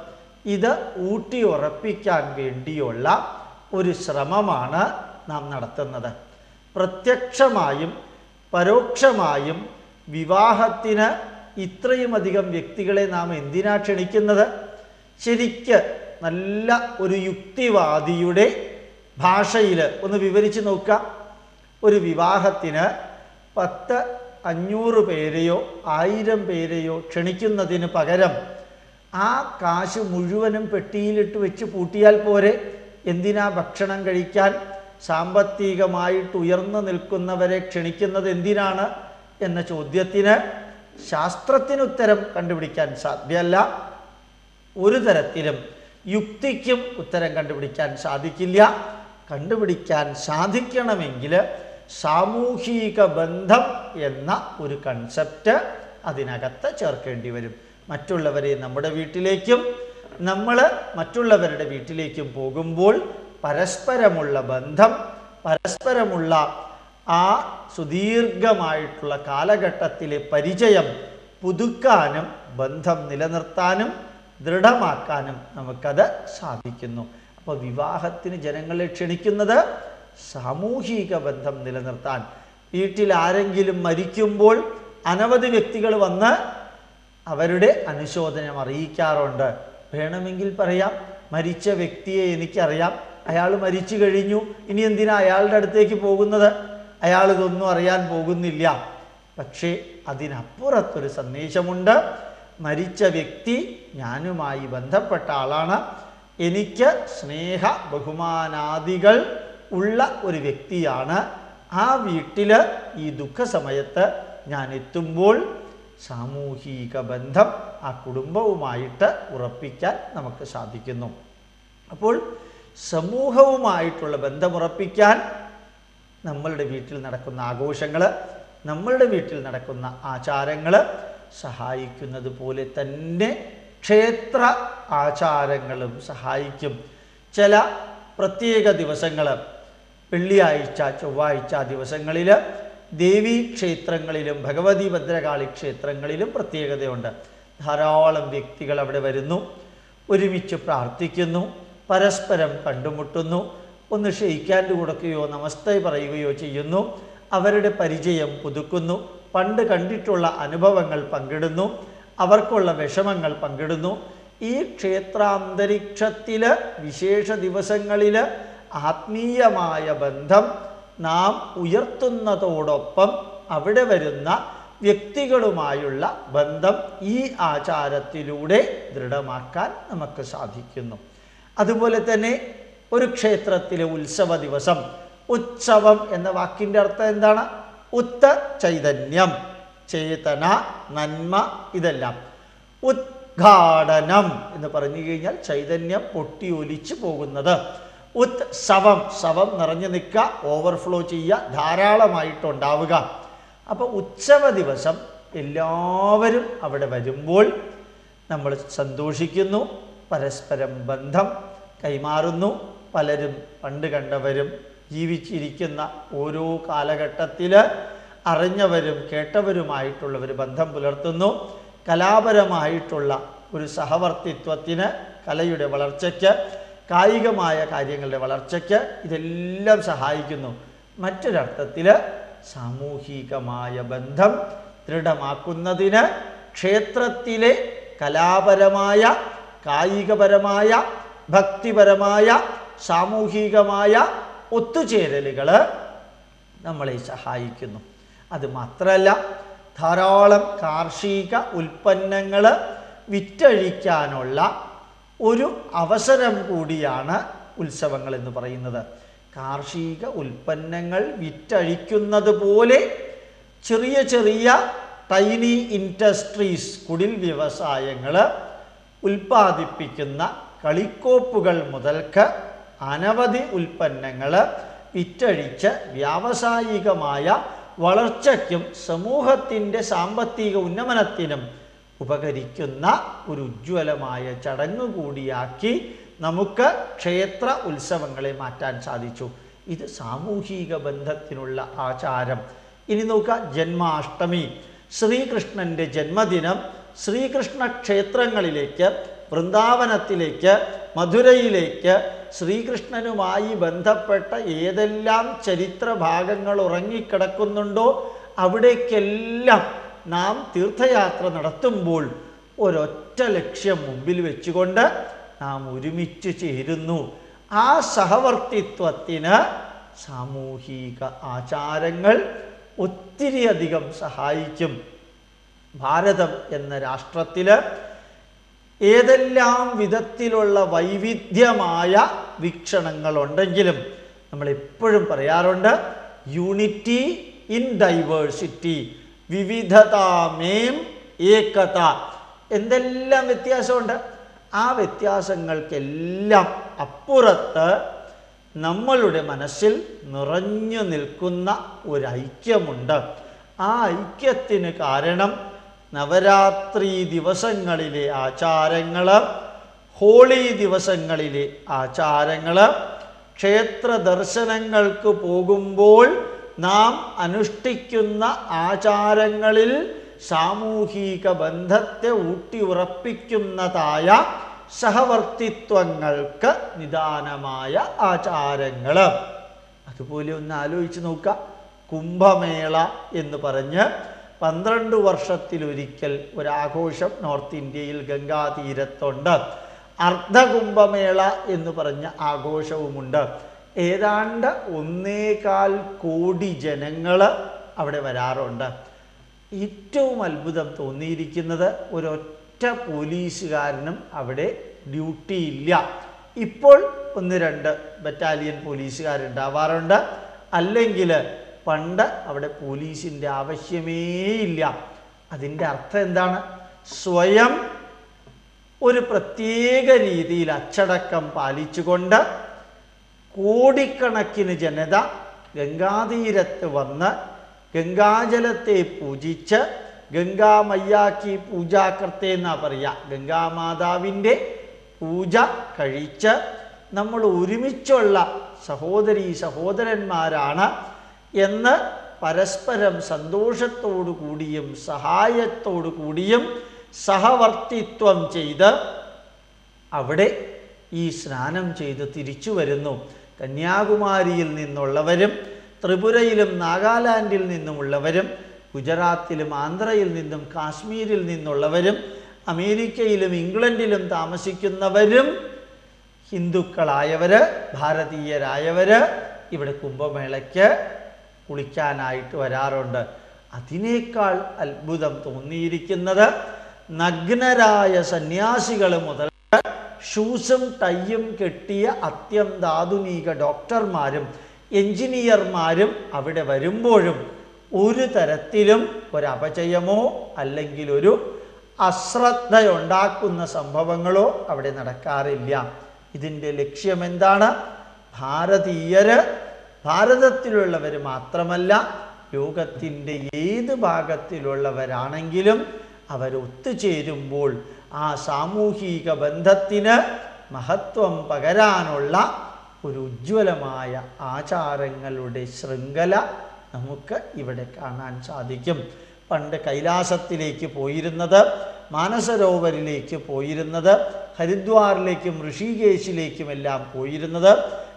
ഇത് ഊട്ടി ഉറപ്പിക്കാൻ വേണ്ടിയുള്ള ഒരു ശ്രമമാണ് നാം നടത്തുന്നത്. പ്രത്യക്ഷമായും പരോക്ഷമായും വിവാഹത്തിന് ഇത്രയുമധികം വ്യക്തികളെ നാം എന്തിനാ ക്ഷണിക്കുന്നത്? ശരിക്ക് നല്ല ഒരു യുക്തിവാദിയുടെ ഭാഷയിൽ ഒന്ന് വിവരിച്ച് നോക്കാം ഒരു വിവാഹത്തിന് പത്ത് അഞ്ഞൂറ് പേരെയോ ആയിരം പേരെയോ ക്ഷണിക്കുന്നതിന് പകരം ആ കാശ് മുഴുവനും പെട്ടിയിലിട്ട് വെച്ച് പൂട്ടിയാൽ പോരെ? എന്തിനാ ഭക്ഷണം കഴിക്കാൻ? സാമ്പത്തികമായിട്ട് ഉയർന്നു നിൽക്കുന്നവരെ ക്ഷണിക്കുന്നത് എന്തിനാണ് എന്ന ചോദ്യത്തിന് ശാസ്ത്രത്തിന് ഉത്തരം കണ്ടുപിടിക്കാൻ സാധ്യമല്ല. ഒരു തരത്തിലും യുക്തിക്കും ഉത്തരം കണ്ടുപിടിക്കാൻ സാധിക്കില്ല. കണ്ടുപിടിക്കാൻ സാധിക്കണമെങ്കിൽ സാമൂഹിക ബന്ധം എന്ന ഒരു കൺസെപ്റ്റ് അതിനകത്ത് ചേർക്കേണ്ടി വരും. മറ്റുള്ളവരെ നമ്മുടെ വീട്ടിലേക്കും നമ്മൾ മറ്റുള്ളവരുടെ വീട്ടിലേക്കും പോകുമ്പോൾ പരസ്പരമുള്ള ബന്ധം പരസ്പരമുള്ള ആ സുദീർഘമായിട്ടുള്ള കാലഘട്ടത്തിലെ പരിചയം പുതുക്കാനും ബന്ധം നിലനിർത്താനും ദൃഢമാക്കാനും നമുക്കത് സാധിക്കുന്നു. അപ്പോൾ വിവാഹത്തിന് ജനങ്ങളെ ക്ഷണിക്കുന്നത് സാമൂഹിക ബന്ധം നിലനിർത്താൻ. വീട്ടിൽ ആരെങ്കിലും മരിക്കുമ്പോൾ അനവധി വ്യക്തികൾ വന്ന് അവരുടെ അനുശോചനം അറിയിക്കാറുണ്ട്. വേണമെങ്കിൽ പറയാം മരിച്ച വ്യക്തിയെ എനിക്കറിയാം. അയാൾ മരിച്ചു കഴിഞ്ഞു. ഇനി എന്തിനാ അയാളുടെ അടുത്തേക്ക് പോകുന്നത്? അയാൾ ഇതൊന്നും അറിയാൻ പോകുന്നില്ല. പക്ഷേ അതിനപ്പുറത്തൊരു സന്ദേശമുണ്ട്. മരിച്ച വ്യക്തി ഞാനുമായി ബന്ധപ്പെട്ട ആളാണ്. എനിക്ക് സ്നേഹ ബഹുമാനാദികൾ ഉള്ള ഒരു വ്യക്തിയാണ്. ആ വീട്ടിൽ ഈ ദുഃഖസമയത്ത് ഞാൻ എത്തുമ്പോൾ സാമൂഹിക ബന്ധം ആ കുടുംബവുമായിട്ട് ഉറപ്പിക്കാൻ നമുക്ക് സാധിക്കുന്നു. അപ്പോൾ സമൂഹവുമായിട്ടുള്ള ബന്ധമുറപ്പിക്കാൻ നമ്മളുടെ വീട്ടിൽ നടക്കുന്ന ആഘോഷങ്ങൾ നമ്മളുടെ വീട്ടിൽ നടക്കുന്ന ആചാരങ്ങൾ സഹായിക്കുന്നത് പോലെ തന്നെ ക്ഷേത്ര ആചാരങ്ങളും സഹായിക്കും. ചില പ്രത്യേക ദിവസങ്ങൾ വെള്ളിയാഴ്ച ചൊവ്വാഴ്ച ദിവസങ്ങളിൽ ദേവീ ക്ഷേത്രങ്ങളിലും ഭഗവതി ഭദ്രകാളി ക്ഷേത്രങ്ങളിലും പ്രത്യേകതയുണ്ട്. ധാരാളം വ്യക്തികൾ അവിടെ വരുന്നു. ഒരുമിച്ച് പ്രാർത്ഥിക്കുന്നു. പരസ്പരം കണ്ടുമുട്ടുന്നു. ഒന്ന് ഷെയ്ക്കാൻഡ് കൊടുക്കുകയോ നമസ്തേ പറയുകയോ ചെയ്യുന്നു. അവരുടെ പരിചയം പുതുക്കുന്നു. പണ്ട് കണ്ടിട്ടുള്ള അനുഭവങ്ങൾ പങ്കിടുന്നു. അവർക്കുള്ള വിഷമങ്ങൾ പങ്കിടുന്നു. ഈ ക്ഷേത്രാന്തരീക്ഷത്തിൽ വിശേഷ ദിവസങ്ങളിൽ ആത്മീയമായ ബന്ധം നാം ഉയർത്തുന്നതോടൊപ്പം അവിടെ വരുന്ന വ്യക്തികളുമായുള്ള ബന്ധം ഈ ആചാരത്തിലൂടെ ദൃഢമാക്കാൻ നമുക്ക് സാധിക്കുന്നു. അതുപോലെ തന്നെ ഒരു ക്ഷേത്രത്തിലെ ഉത്സവ ദിവസം. ഉത്സവം എന്ന വാക്കിന്റെ അർത്ഥം എന്താണ്? ഉത്ത ചൈതന്യം ചേതന നന്മ ഇതെല്ലാം. ഉദ്ഘാടനം എന്ന് പറഞ്ഞു കഴിഞ്ഞാൽ ചൈതന്യം പൊട്ടി ഒലിച്ചു പോകുന്നത്. ഉത്സവം സവം നിറഞ്ഞു നിൽക്കുക ഓവർഫ്ലോ ചെയ്യുക ധാരാളമായിട്ടുണ്ടാവുക. അപ്പോൾ ഉത്സവ ദിവസം എല്ലാവരും അവിടെ വരുമ്പോൾ നമ്മൾ സന്തോഷിക്കുന്നു പരസ്പരം ബന്ധം കൈമാറുന്നു. പലരും പണ്ട് കണ്ടവരും ജീവിച്ചിരിക്കുന്ന ഓരോ കാലഘട്ടത്തിൽ അറിഞ്ഞവരും കേട്ടവരുമായിട്ടുള്ളവർ ബന്ധം പുലർത്തുന്നു. കലാപരമായിട്ടുള്ള ഒരു സഹവർത്തിത്വത്തിന് കലയുടെ വളർച്ചയ്ക്ക് കായികമായ കാര്യങ്ങളുടെ വളർച്ചയ്ക്ക് ഇതെല്ലാം സഹായിക്കുന്നു. മറ്റൊരർത്ഥത്തിൽ സാമൂഹികമായ ബന്ധം ദൃഢമാക്കുന്നതിന് ക്ഷേത്രത്തിലെ കലാപരമായ കായികപരമായ ഭക്തിപരമായ സാമൂഹികമായ ഒത്തുചേരലുകൾ നമ്മളെ സഹായിക്കുന്നു. അത് മാത്രമല്ല ധാരാളം കാർഷിക ഉൽപ്പന്നങ്ങൾ വിറ്റഴിക്കാനുള്ള ഒരു അവസരം കൂടിയാണ് ഉത്സവങ്ങൾ എന്ന് പറയുന്നത്. കാർഷിക ഉൽപ്പന്നങ്ങൾ വിറ്റഴിക്കുന്നത് പോലെ ചെറിയ ചെറിയ ടൈനി ഇൻഡസ്ട്രീസ് കുടിൽ വ്യവസായങ്ങൾ ഉൽപ്പാദിപ്പിക്കുന്ന കളിക്കോപ്പുകൾ മുതൽക്ക് അനവധി ഉൽപ്പന്നങ്ങൾ വിറ്റഴിച്ച് വ്യാവസായികമായ വളർച്ചയ്ക്കും സമൂഹത്തിന്റെ സാമ്പത്തിക ഉന്നമനത്തിനും ഉപകരിക്കുന്ന ഒരു ഉജ്ജ്വലമായ ചടങ്ങ് കൂടിയാക്കി നമുക്ക് ക്ഷേത്ര ഉത്സവങ്ങളെ മാറ്റാൻ സാധിച്ചു. ഇത് സാമൂഹിക ബന്ധത്തിനുള്ള ആചാരം. ഇനി നോക്കുക ജന്മാഷ്ടമി. ശ്രീകൃഷ്ണന്റെ ജന്മദിനം ശ്രീകൃഷ്ണ ക്ഷേത്രങ്ങളിലേക്ക് വൃന്ദാവനത്തിലേക്ക് മധുരയിലേക്ക് ശ്രീകൃഷ്ണനുമായി ബന്ധപ്പെട്ട ഏതെല്ലാം ചരിത്ര ഭാഗങ്ങൾ ഉറങ്ങിക്കിടക്കുന്നുണ്ടോ അവിടേക്കെല്ലാം നാം തീർത്ഥയാത്ര നടത്തുമ്പോൾ ഒരൊറ്റ ലക്ഷ്യം മുമ്പിൽ വെച്ചുകൊണ്ട് നാം ഒരുമിച്ച് ചേരുന്നു. ആ സഹവർത്തിത്വത്തിന് സാമൂഹിക ആചാരങ്ങൾ ഒത്തിരിയധികം സഹായിക്കും. ഭാരതം എന്ന രാഷ്ട്രത്തിൽ ഏതെല്ലാം വിധത്തിലുള്ള വൈവിധ്യമായ വീക്ഷണങ്ങളുണ്ടെങ്കിലും നമ്മൾ എപ്പോഴും പറയാറുണ്ട് യൂണിറ്റി ഇൻ ഡൈവേഴ്സിറ്റി വിവിധതാമേം ഏകത. എന്തെല്ലാം വ്യത്യാസമുണ്ട്? ആ വ്യത്യാസങ്ങൾക്കെല്ലാം അപ്പുറത്ത് നമ്മളുടെ മനസ്സിൽ നിറഞ്ഞു നിൽക്കുന്ന ഒരു ഐക്യമുണ്ട് ആ ഐക്യത്തിന് കാരണം നവരാത്രി ദിവസങ്ങളിലെ ആചാരങ്ങൾ ഹോളി ദിവസങ്ങളിലെ ആചാരങ്ങൾ ക്ഷേത്ര ദർശനങ്ങൾക്ക് പോകുമ്പോൾ നാം അനുഷ്ഠിക്കുന്ന ആചാരങ്ങളിൽ സാമൂഹിക ബന്ധത്തെ ഊട്ടിയുറപ്പിക്കുന്നതായ സഹവർത്തിത്വങ്ങൾക്ക് നിദാനമായ ആചാരങ്ങൾ അതുപോലെ ഒന്ന് ആലോചിച്ച് നോക്കുക. കുംഭമേള എന്ന് പറഞ്ഞ് പന്ത്രണ്ട് വർഷത്തിലൊരിക്കൽ ഒരാഘോഷം നോർത്ത് ഇന്ത്യയിൽ ഗംഗാതീരത്തുണ്ട്. അർദ്ധകുംഭമേള എന്ന് പറഞ്ഞ ആഘോഷവുമുണ്ട്. ഏതാണ്ട് ഒന്നേകാൽ കോടി ജനങ്ങൾ അവിടെ വരാറുണ്ട്. ഏറ്റവും അത്ഭുതം തോന്നിയിരിക്കുന്നത് ഒരൊറ്റ പോലീസുകാരനും അവിടെ ഡ്യൂട്ടി ഇല്ല ഇപ്പോൾ ഒന്ന് രണ്ട് ബറ്റാലിയൻ പോലീസുകാരുണ്ടാവാറുണ്ട്. അല്ലെങ്കിൽ പണ്ട് അവിടെ പോലീസിന്റെ ആവശ്യമേ ഇല്ല. അതിന്റെ അർത്ഥം എന്താണ്? സ്വയം ഒരു പ്രത്യേക രീതിയിൽ അച്ചടക്കം പാലിച്ചുകൊണ്ട് കോടിക്കണക്കിന് ജനത ഗംഗാതീരത്ത് വന്ന് ഗംഗാജലത്തെ പൂജിച്ച് ഗംഗാമയ്യാക്കി പൂജാകർത്തെ എന്നാ പറയുക ഗംഗാമാതാവിന്റെ പൂജ കഴിച്ച് നമ്മൾ ഒരുമിച്ചുള്ള സഹോദരീ സഹോദരന്മാരാണ് എന്ന് പരസ്പരം സന്തോഷത്തോടു കൂടിയും സഹായത്തോടു കൂടിയും സഹവർത്തിത്വം ചെയ്ത് അവിടെ ഈ സ്നാനം ചെയ്ത് തിരിച്ചു വരുന്നു. കന്യാകുമാരിയിൽ നിന്നുള്ളവരും ത്രിപുരയിലും നാഗാലാൻഡിൽ നിന്നുമുള്ളവരും ഗുജറാത്തിലും ആന്ധ്രയിൽ നിന്നും കാശ്മീരിൽ നിന്നുള്ളവരും അമേരിക്കയിലും ഇംഗ്ലണ്ടിലും താമസിക്കുന്നവരും ഹിന്ദുക്കളായവർ ഭാരതീയരായവർ ഇവിടെ കുംഭമേളയ്ക്ക് കുളിക്കാനായിട്ട് വരാറുണ്ട്. അതിനേക്കാൾ അത്ഭുതം തോന്നിയിരിക്കുന്നത് നഗ്നരായ സന്യാസികൾ മുതൽ ഷൂസും ടൈയും കെട്ടിയ അത്യന്താധുനിക ഡോക്ടർമാരും എഞ്ചിനീയർമാരും അവിടെ വരുമ്പോഴും ഒരു തരത്തിലും ഒരപചയമോ അല്ലെങ്കിൽ ഒരു അശ്രദ്ധയുണ്ടാക്കുന്ന സംഭവങ്ങളോ അവിടെ നടക്കാറില്ല. ഇതിന്റെ ലക്ഷ്യം എന്താണ് ഭാരതീയര് ഭാരതത്തിലുള്ളവർ മാത്രമല്ല ലോകത്തിന്റെ ഏത് ഭാഗത്തിലുള്ളവരാണെങ്കിലും അവർ ഒത്തുചേരുമ്പോൾ ആ സാമൂഹിക ബന്ധത്തിന് മഹത്വം പകരാനുള്ള ഒരു ഉജ്ജ്വലമായ ആചാരങ്ങളുടെ ശൃംഖല നമുക്ക് ഇവിടെ കാണാൻ സാധിക്കും. പണ്ട് കൈലാസത്തിലേക്ക് പോയിരുന്നത് മാനസരോവരിലേക്ക് പോയിരുന്നത് ഹരിദ്വാറിലേക്കും ഋഷികേശിലേക്കുമെല്ലാം പോയിരുന്നത്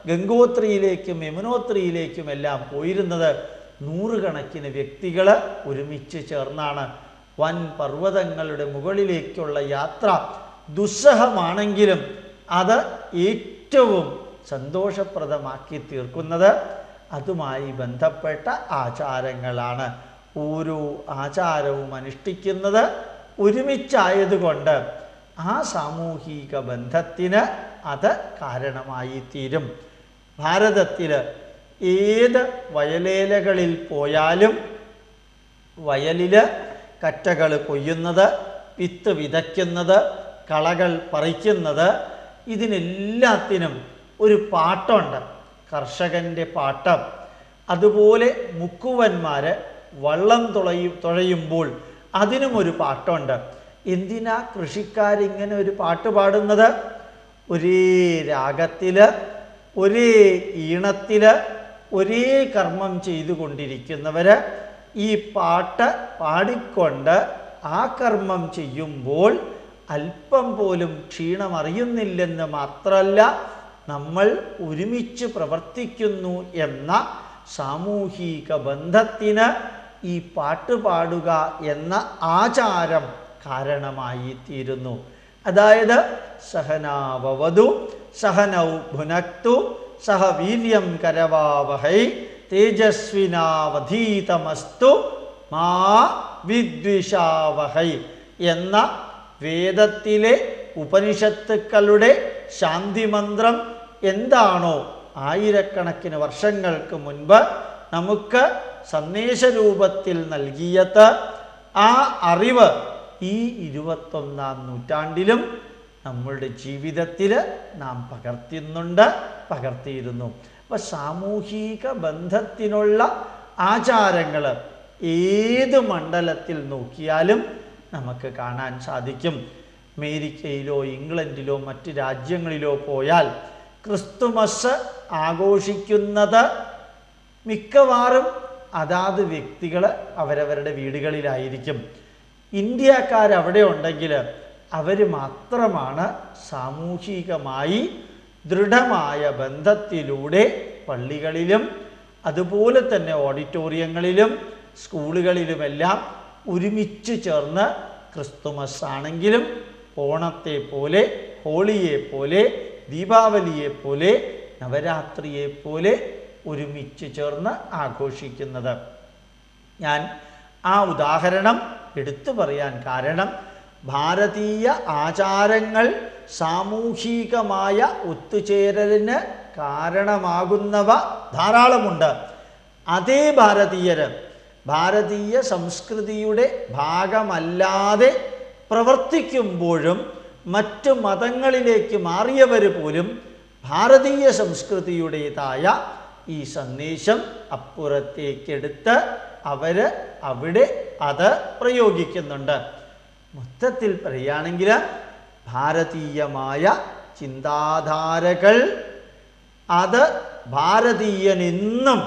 ഗംഗോത്രിയിലേക്കും യമുനോത്രിയിലേക്കും എല്ലാം പോയിരുന്നത് നൂറുകണക്കിന് വ്യക്തികൾ ഒരുമിച്ച് ചേർന്നാണ്. വൻ പർവതങ്ങളുടെ മുകളിലേക്കുള്ള യാത്ര ദുസ്സഹമാണെങ്കിലും അത് ഏറ്റവും സന്തോഷപ്രദമാക്കി തീർക്കുന്നത് അതുമായി ബന്ധപ്പെട്ട ആചാരങ്ങളാണ്. ഓരോ ആചാരവും അനുഷ്ഠിക്കുന്നത് ഒരുമിച്ചായതുകൊണ്ട് ആ സാമൂഹിക ബന്ധത്തിന് അത് കാരണമായി തീരും ഭാരതത്തിൽ ഏത് വയലേലകളിൽ പോയാലും വയലിൽ കറ്റകൾ കൊയ്യുന്നത് വിത്ത് വിതയ്ക്കുന്നത് കളകൾ പറിക്കുന്നത് ഇതിനെല്ലാത്തിനും ഒരു പാട്ടുണ്ട്. കർഷകന്റെ പാട്ടം. അതുപോലെ മുക്കുവന്മാർ വള്ളം തുളയും തുഴയുമ്പോൾ അതിനും ഒരു പാട്ടുണ്ട്. എന്തിനാ കൃഷിക്കാരിങ്ങനെ ഒരു പാട്ട് പാടുന്നത്? ഒരേ രാഗത്തിൽ ഒരേ ഈണത്തിൽ ഒരേ കർമ്മം ചെയ്തുകൊണ്ടിരിക്കുന്നവർ ഈ പാട്ട് പാടിക്കൊണ്ട് ആ കർമ്മം ചെയ്യുമ്പോൾ അല്പം പോലും ക്ഷീണമറിയുന്നില്ലെന്ന് മാത്രമല്ല നമ്മൾ ഒരുമിച്ച് പ്രവർത്തിക്കുന്നു എന്ന സാമൂഹിക ബന്ധത്തിന് ഈ പാട്ട് പാടുക എന്ന ആചാരം കാരണമായി തീരുന്നു അതായത് സഹനാവവതു സഹനൗ ഭുനക്തു സഹ വീര്യം കരവാവഹൈ തേജസ്വിനാവധീതമസ്തു മാ വിദ്വിഷാവഹൈ എന്ന വേദത്തിലെ ഉപനിഷത്തുക്കളുടെ ശാന്തിമന്ത്രം എന്താണോ ആയിരക്കണക്കിന് വർഷങ്ങൾക്ക് മുൻപ് നമുക്ക് സന്ദേശരൂപത്തിൽ നൽകിയത് ആ അറിവ് ഈ ഇരുപത്തൊന്നാം നൂറ്റാണ്ടിലും നമ്മളുടെ ജീവിതത്തിൽ നാം പകർത്തുന്നുണ്ട് പകർത്തിയിരുന്നു. അപ്പം സാമൂഹിക ബന്ധത്തിനുള്ള ആചാരങ്ങൾ ഏത് മണ്ഡലത്തിൽ നോക്കിയാലും നമുക്ക് കാണാൻ സാധിക്കും. അമേരിക്കയിലോ ഇംഗ്ലണ്ടിലോ മറ്റ് രാജ്യങ്ങളിലോ പോയാൽ ക്രിസ്തുമസ് ആഘോഷിക്കുന്നത് മിക്കവാറും അതാത് വ്യക്തികൾ അവരവരുടെ വീടുകളിലായിരിക്കും. ഇന്ത്യക്കാരവിടെ ഉണ്ടെങ്കിൽ അവർ മാത്രമാണ് സാമൂഹികമായി ദൃഢമായ ബന്ധത്തിലൂടെ പള്ളികളിലും അതുപോലെ തന്നെ ഓഡിറ്റോറിയങ്ങളിലും സ്കൂളുകളിലുമെല്ലാം ഒരുമിച്ച് ചേർന്ന് ക്രിസ്തുമസ് ആണെങ്കിലും ഓണത്തെ പോലെ ഹോളിയെ പോലെ ദീപാവലിയെ പോലെ നവരാത്രിയെ പോലെ ഒരുമിച്ച് ചേർന്ന് ആഘോഷിക്കുന്നത്. ഞാൻ ആ ഉദാഹരണം എടുത്തു പറയാൻ കാരണം ഭാരതീയ ആചാരങ്ങൾ സാമൂഹികമായ ഒത്തുചേരലിന് കാരണമാകുന്നവ ധാരാളമുണ്ട്. അതേ ഭാരതീയർ ഭാരതീയ സംസ്കൃതിയുടെ ഭാഗമല്ലാതെ പ്രവർത്തിക്കുമ്പോഴും മറ്റു മതങ്ങളിലേക്ക് മാറിയവർ പോലും ഭാരതീയ സംസ്കൃതിയുടേതായ ഈ സന്ദേശം അപ്പുറത്തേക്കെടുത്ത് അവർ അവിടെ അത് പ്രയോഗിക്കുന്നുണ്ട്. മൊത്തത്തിൽ പറയുകയാണെങ്കിൽ ഭാരതീയമായ ചിന്താധാരകൾ അത് ഭാരതീയനെന്നും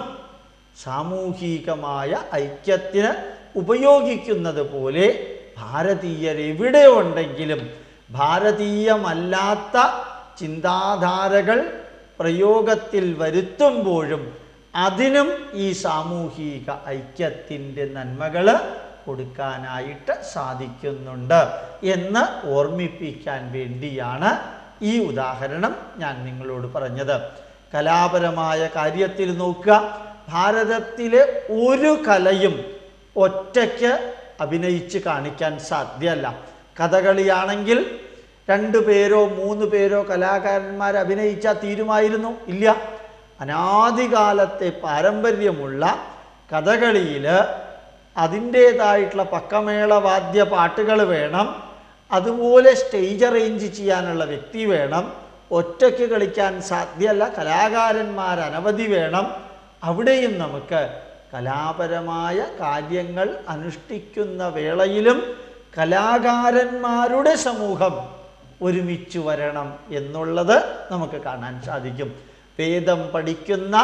സാമൂഹികമായ ഐക്യത്തിന് ഉപയോഗിക്കുന്നത് പോലെ ഭാരതീയർ എവിടെ ഉണ്ടെങ്കിലും ഭാരതീയമല്ലാത്ത ചിന്താധാരകൾ പ്രയോഗത്തിൽ വരുത്തുമ്പോഴും അതിനും ഈ സാമൂഹിക ഐക്യത്തിന്റെ നന്മകൾ കൊടുക്കാനായിട്ട് സാധിക്കുന്നുണ്ട് എന്ന് ഓർമ്മിപ്പിക്കാൻ വേണ്ടിയാണ് ഈ ഉദാഹരണം ഞാൻ നിങ്ങളോട് പറഞ്ഞത്. കലാപരമായ കാര്യത്തിൽ നോക്കുക. ഭാരതത്തിലെ ഒരു കലയും ഒറ്റയ്ക്ക് അഭിനയിച്ച് കാണിക്കാൻ സാധ്യമല്ല കഥകളിയാണെങ്കിൽ രണ്ടു പേരോ മൂന്ന് പേരോ കലാകാരന്മാർ അഭിനയിച്ചാൽ തീരുമായിരുന്നു. ഇല്ല. അനാദികാലത്തെ പാരമ്പര്യമുള്ള കഥകളിയിൽ അതിന്റേതായിട്ടുള്ള പക്കമേള വാദ്യ പാട്ടുകൾ വേണം. അതുപോലെ സ്റ്റേജ് അറേഞ്ച് ചെയ്യാനുള്ള വ്യക്തി വേണം. ഒറ്റയ്ക്ക് കളിക്കാൻ സാധ്യമല്ല. കലാകാരന്മാർ അനവധി വേണം. അവിടെയും നമുക്ക് കലാപരമായ കാര്യങ്ങൾ അനുഷ്ഠിക്കുന്ന വേളയിലും കലാകാരന്മാരുടെ സമൂഹം ഒരുമിച്ച് വരണം എന്നുള്ളത് നമുക്ക് കാണാൻ സാധിക്കും. വേദം പഠിക്കുന്ന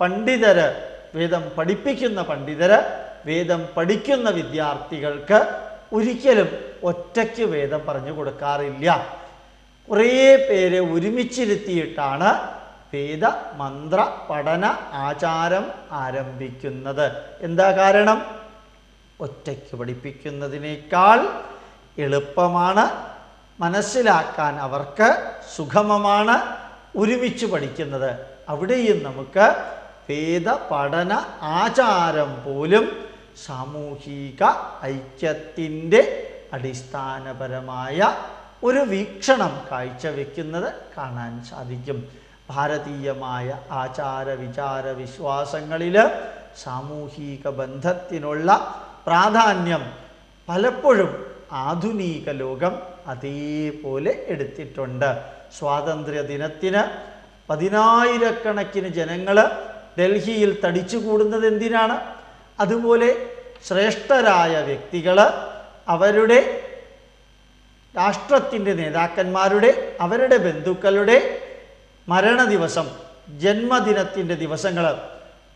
പണ്ഡിതര് വേദം പഠിപ്പിക്കുന്ന പണ്ഡിതര് വേദം പഠിക്കുന്ന വിദ്യാർത്ഥികൾക്ക് ഒരിക്കലും ഒറ്റയ്ക്ക് വേദം പറഞ്ഞു കൊടുക്കാറില്ല. കുറേ പേരെ ഒരുമിച്ചിരുത്തിയിട്ടാണ് വേദ മന്ത്ര പഠന ആചാരം ആരംഭിക്കുന്നത്. എന്താ കാരണം? ഒറ്റയ്ക്ക് പഠിപ്പിക്കുന്നതിനേക്കാൾ എളുപ്പമാണ്. മനസ്സിലാക്കാൻ അവർക്ക് സുഗമമാണ് ഒരുമിച്ച് പഠിക്കുന്നത്. അവിടെയും നമുക്ക് വേദ പഠന ആചാരം പോലും സാമൂഹിക ഐക്യത്തിന്റെ അടിസ്ഥാനപരമായ ഒരു വീക്ഷണം കാഴ്ചവെക്കുന്നത് കാണാൻ സാധിക്കും. ഭാരതീയമായ ആചാര വിചാര വിശ്വാസങ്ങളിൽ സാമൂഹിക ബന്ധത്തിനുള്ള പ്രാധാന്യം പലപ്പോഴും ആധുനിക ലോകം അതേപോലെ എടുത്തിട്ടുണ്ട്. സ്വാതന്ത്ര്യ ദിനത്തിന് പതിനായിരക്കണക്കിന് ജനങ്ങൾ ഡൽഹിയിൽ തടിച്ചു കൂടുന്നത് എന്തിനാണ്? അതുപോലെ ശ്രേഷ്ഠരായ വ്യക്തികൾ അവരുടെ രാഷ്ട്രത്തിന്റെ നേതാക്കന്മാരുടെ അവരുടെ ബന്ധുക്കളുടെ മരണ ദിവസം ജന്മദിനത്തിന്റെ ദിവസങ്ങൾ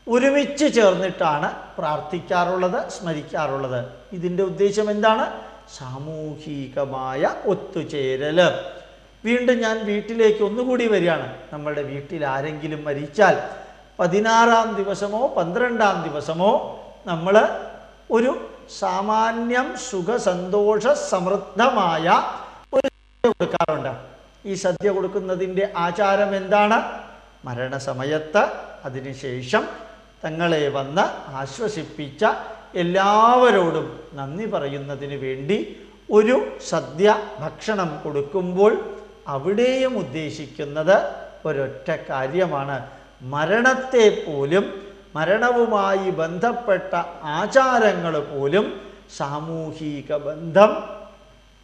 ഒരുമിച്ച് ചേർന്നിട്ടാണ് പ്രാർത്ഥിക്കാറുള്ളത് സ്മരിക്കാറുള്ളത്. ഇതിന്റെ ഉദ്ദേശം എന്താണ്? സാമൂഹികമായ ഒത്തുചേരൽ വീണ്ടും ഞാൻ വീട്ടിലേക്ക് ഒന്നുകൂടി വരികയാണ്. നമ്മളുടെ വീട്ടിൽ ആരെങ്കിലും മരിച്ചാൽ പതിനാറാം ദിവസമോ പന്ത്രണ്ടാം ദിവസമോ നമ്മൾ ഒരു സാമാന്യം സുഖസന്തോഷ സമൃദ്ധമായ ഒരു സദ്യ കൊടുക്കാറുണ്ട്. ഈ സദ്യ കൊടുക്കുന്നതിന്റെ ആചാരം എന്താണ്? മരണസമയത്ത് അതിനുശേഷം തങ്ങളെ വന്ന് ആശ്വസിപ്പിച്ച എല്ലാവരോടും നന്ദി പറയുന്നതിന് വേണ്ടി ഒരു സദ്യ ഭക്ഷണം കൊടുക്കുമ്പോൾ അവിടെയും ഉദ്ദേശിക്കുന്നത് ഒരൊറ്റ കാര്യമാണ്. മരണത്തെ പോലും മരണവുമായി ബന്ധപ്പെട്ട ആചാരങ്ങൾ പോലും സാമൂഹിക ബന്ധം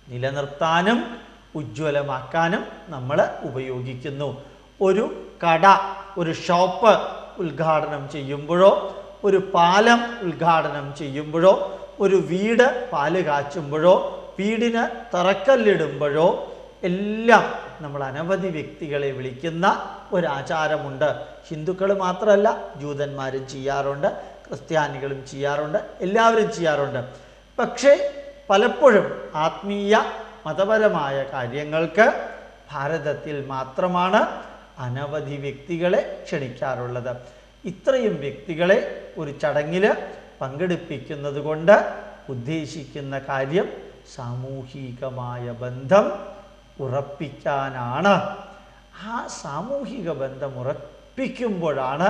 നിലനിർത്താനും ഉജ്ജ്വലമാക്കാനും നമ്മൾ ഉപയോഗിക്കുന്നു. ഒരു കട ഒരു ഷോപ്പ് ഉദ്ഘാടനം ചെയ്യുമ്പോഴോ ഒരു പാലം ഉദ്ഘാടനം ചെയ്യുമ്പോഴോ ഒരു വീട് പാൽ കാച്ചുമ്പോഴോ വീടിന് തറക്കല്ലിടുമ്പോഴോ എല്ലാം നമ്മൾ അനവധി വ്യക്തികളെ വിളിക്കുന്ന ഒരാചാരമുണ്ട്. ഹിന്ദുക്കൾ മാത്രമല്ല ജൂതന്മാരും ചെയ്യാറുണ്ട് ക്രിസ്ത്യാനികളും ചെയ്യാറുണ്ട് എല്ലാവരും ചെയ്യാറുണ്ട്. പക്ഷേ പലപ്പോഴും ആത്മീയ മതപരമായ കാര്യങ്ങൾക്ക് ഭാരതത്തിൽ മാത്രമാണ് അനവധി വ്യക്തികളെ ക്ഷണിക്കാറുള്ളത്. ഇത്രയും വ്യക്തികളെ ഒരു ചടങ്ങിൽ പങ്കെടുപ്പിക്കുന്നത് കൊണ്ട് ഉദ്ദേശിക്കുന്ന കാര്യം സാമൂഹികമായ ബന്ധം ഉറപ്പിക്കാനാണ് ആ സാമൂഹിക ബന്ധം ഉറപ്പിക്കുമ്പോഴാണ്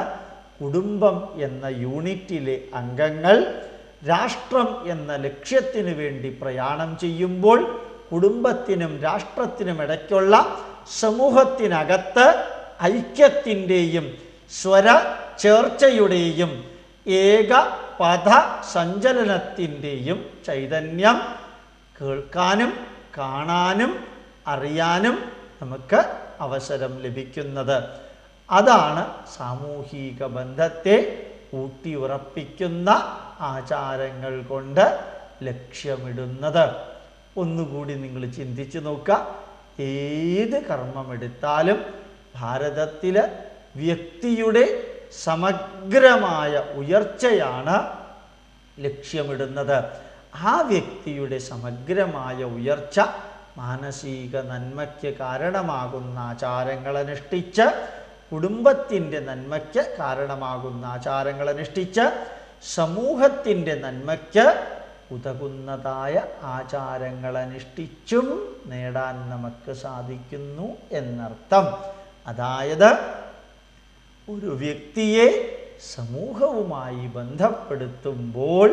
കുടുംബം എന്ന യൂണിറ്റിലെ അംഗങ്ങൾ രാഷ്ട്രം എന്ന ലക്ഷ്യത്തിനു വേണ്ടി പ്രയാണം ചെയ്യുമ്പോൾ കുടുംബത്തിനും രാഷ്ട്രത്തിനും ഇടയ്ക്കുള്ള സമൂഹത്തിനകത്ത് ഐക്യത്തിന്റെയും സ്വര ചേർച്ചയുടെയും ഏക പഥ സഞ്ചലനത്തിന്റെയും ചൈതന്യം കേൾക്കാനും കാണാനും അറിയാനും നമുക്ക് അവസരം ലഭിക്കുന്നത്. അതാണ് സാമൂഹിക ബന്ധത്തെ ഊട്ടി ഉറപ്പിക്കുന്ന ആചാരങ്ങൾ കൊണ്ട് ലക്ഷ്യമിടുന്നത്. ഒന്നുകൂടി നിങ്ങൾ ചിന്തിച്ചു നോക്കുക. ഏത് കർമ്മമെടുത്താലും ഭാരതത്തിൽ വ്യക്തിയുടെ സമഗ്രമായ ഉയർച്ചയാണ് ലക്ഷ്യമിടുന്നത്. ആ വ്യക്തിയുടെ സമഗ്രമായ ഉയർച്ച മാനസിക നന്മയ്ക്ക് കാരണമാകുന്ന ആചാരങ്ങൾ അനുഷ്ഠിച്ച് കുടുംബത്തിന്റെ നന്മയ്ക്ക് കാരണമാകുന്ന ആചാരങ്ങൾ അനുഷ്ഠിച്ച് സമൂഹത്തിന്റെ നന്മയ്ക്ക് ഉതകുന്നതായ ആചാരങ്ങൾ അനുഷ്ഠിച്ചും നേടാൻ നമുക്ക് സാധിക്കുന്നു എന്നർത്ഥം. അതായത് ഒരു വ്യക്തിയെ സമൂഹവുമായി ബന്ധപ്പെടുത്തുമ്പോൾ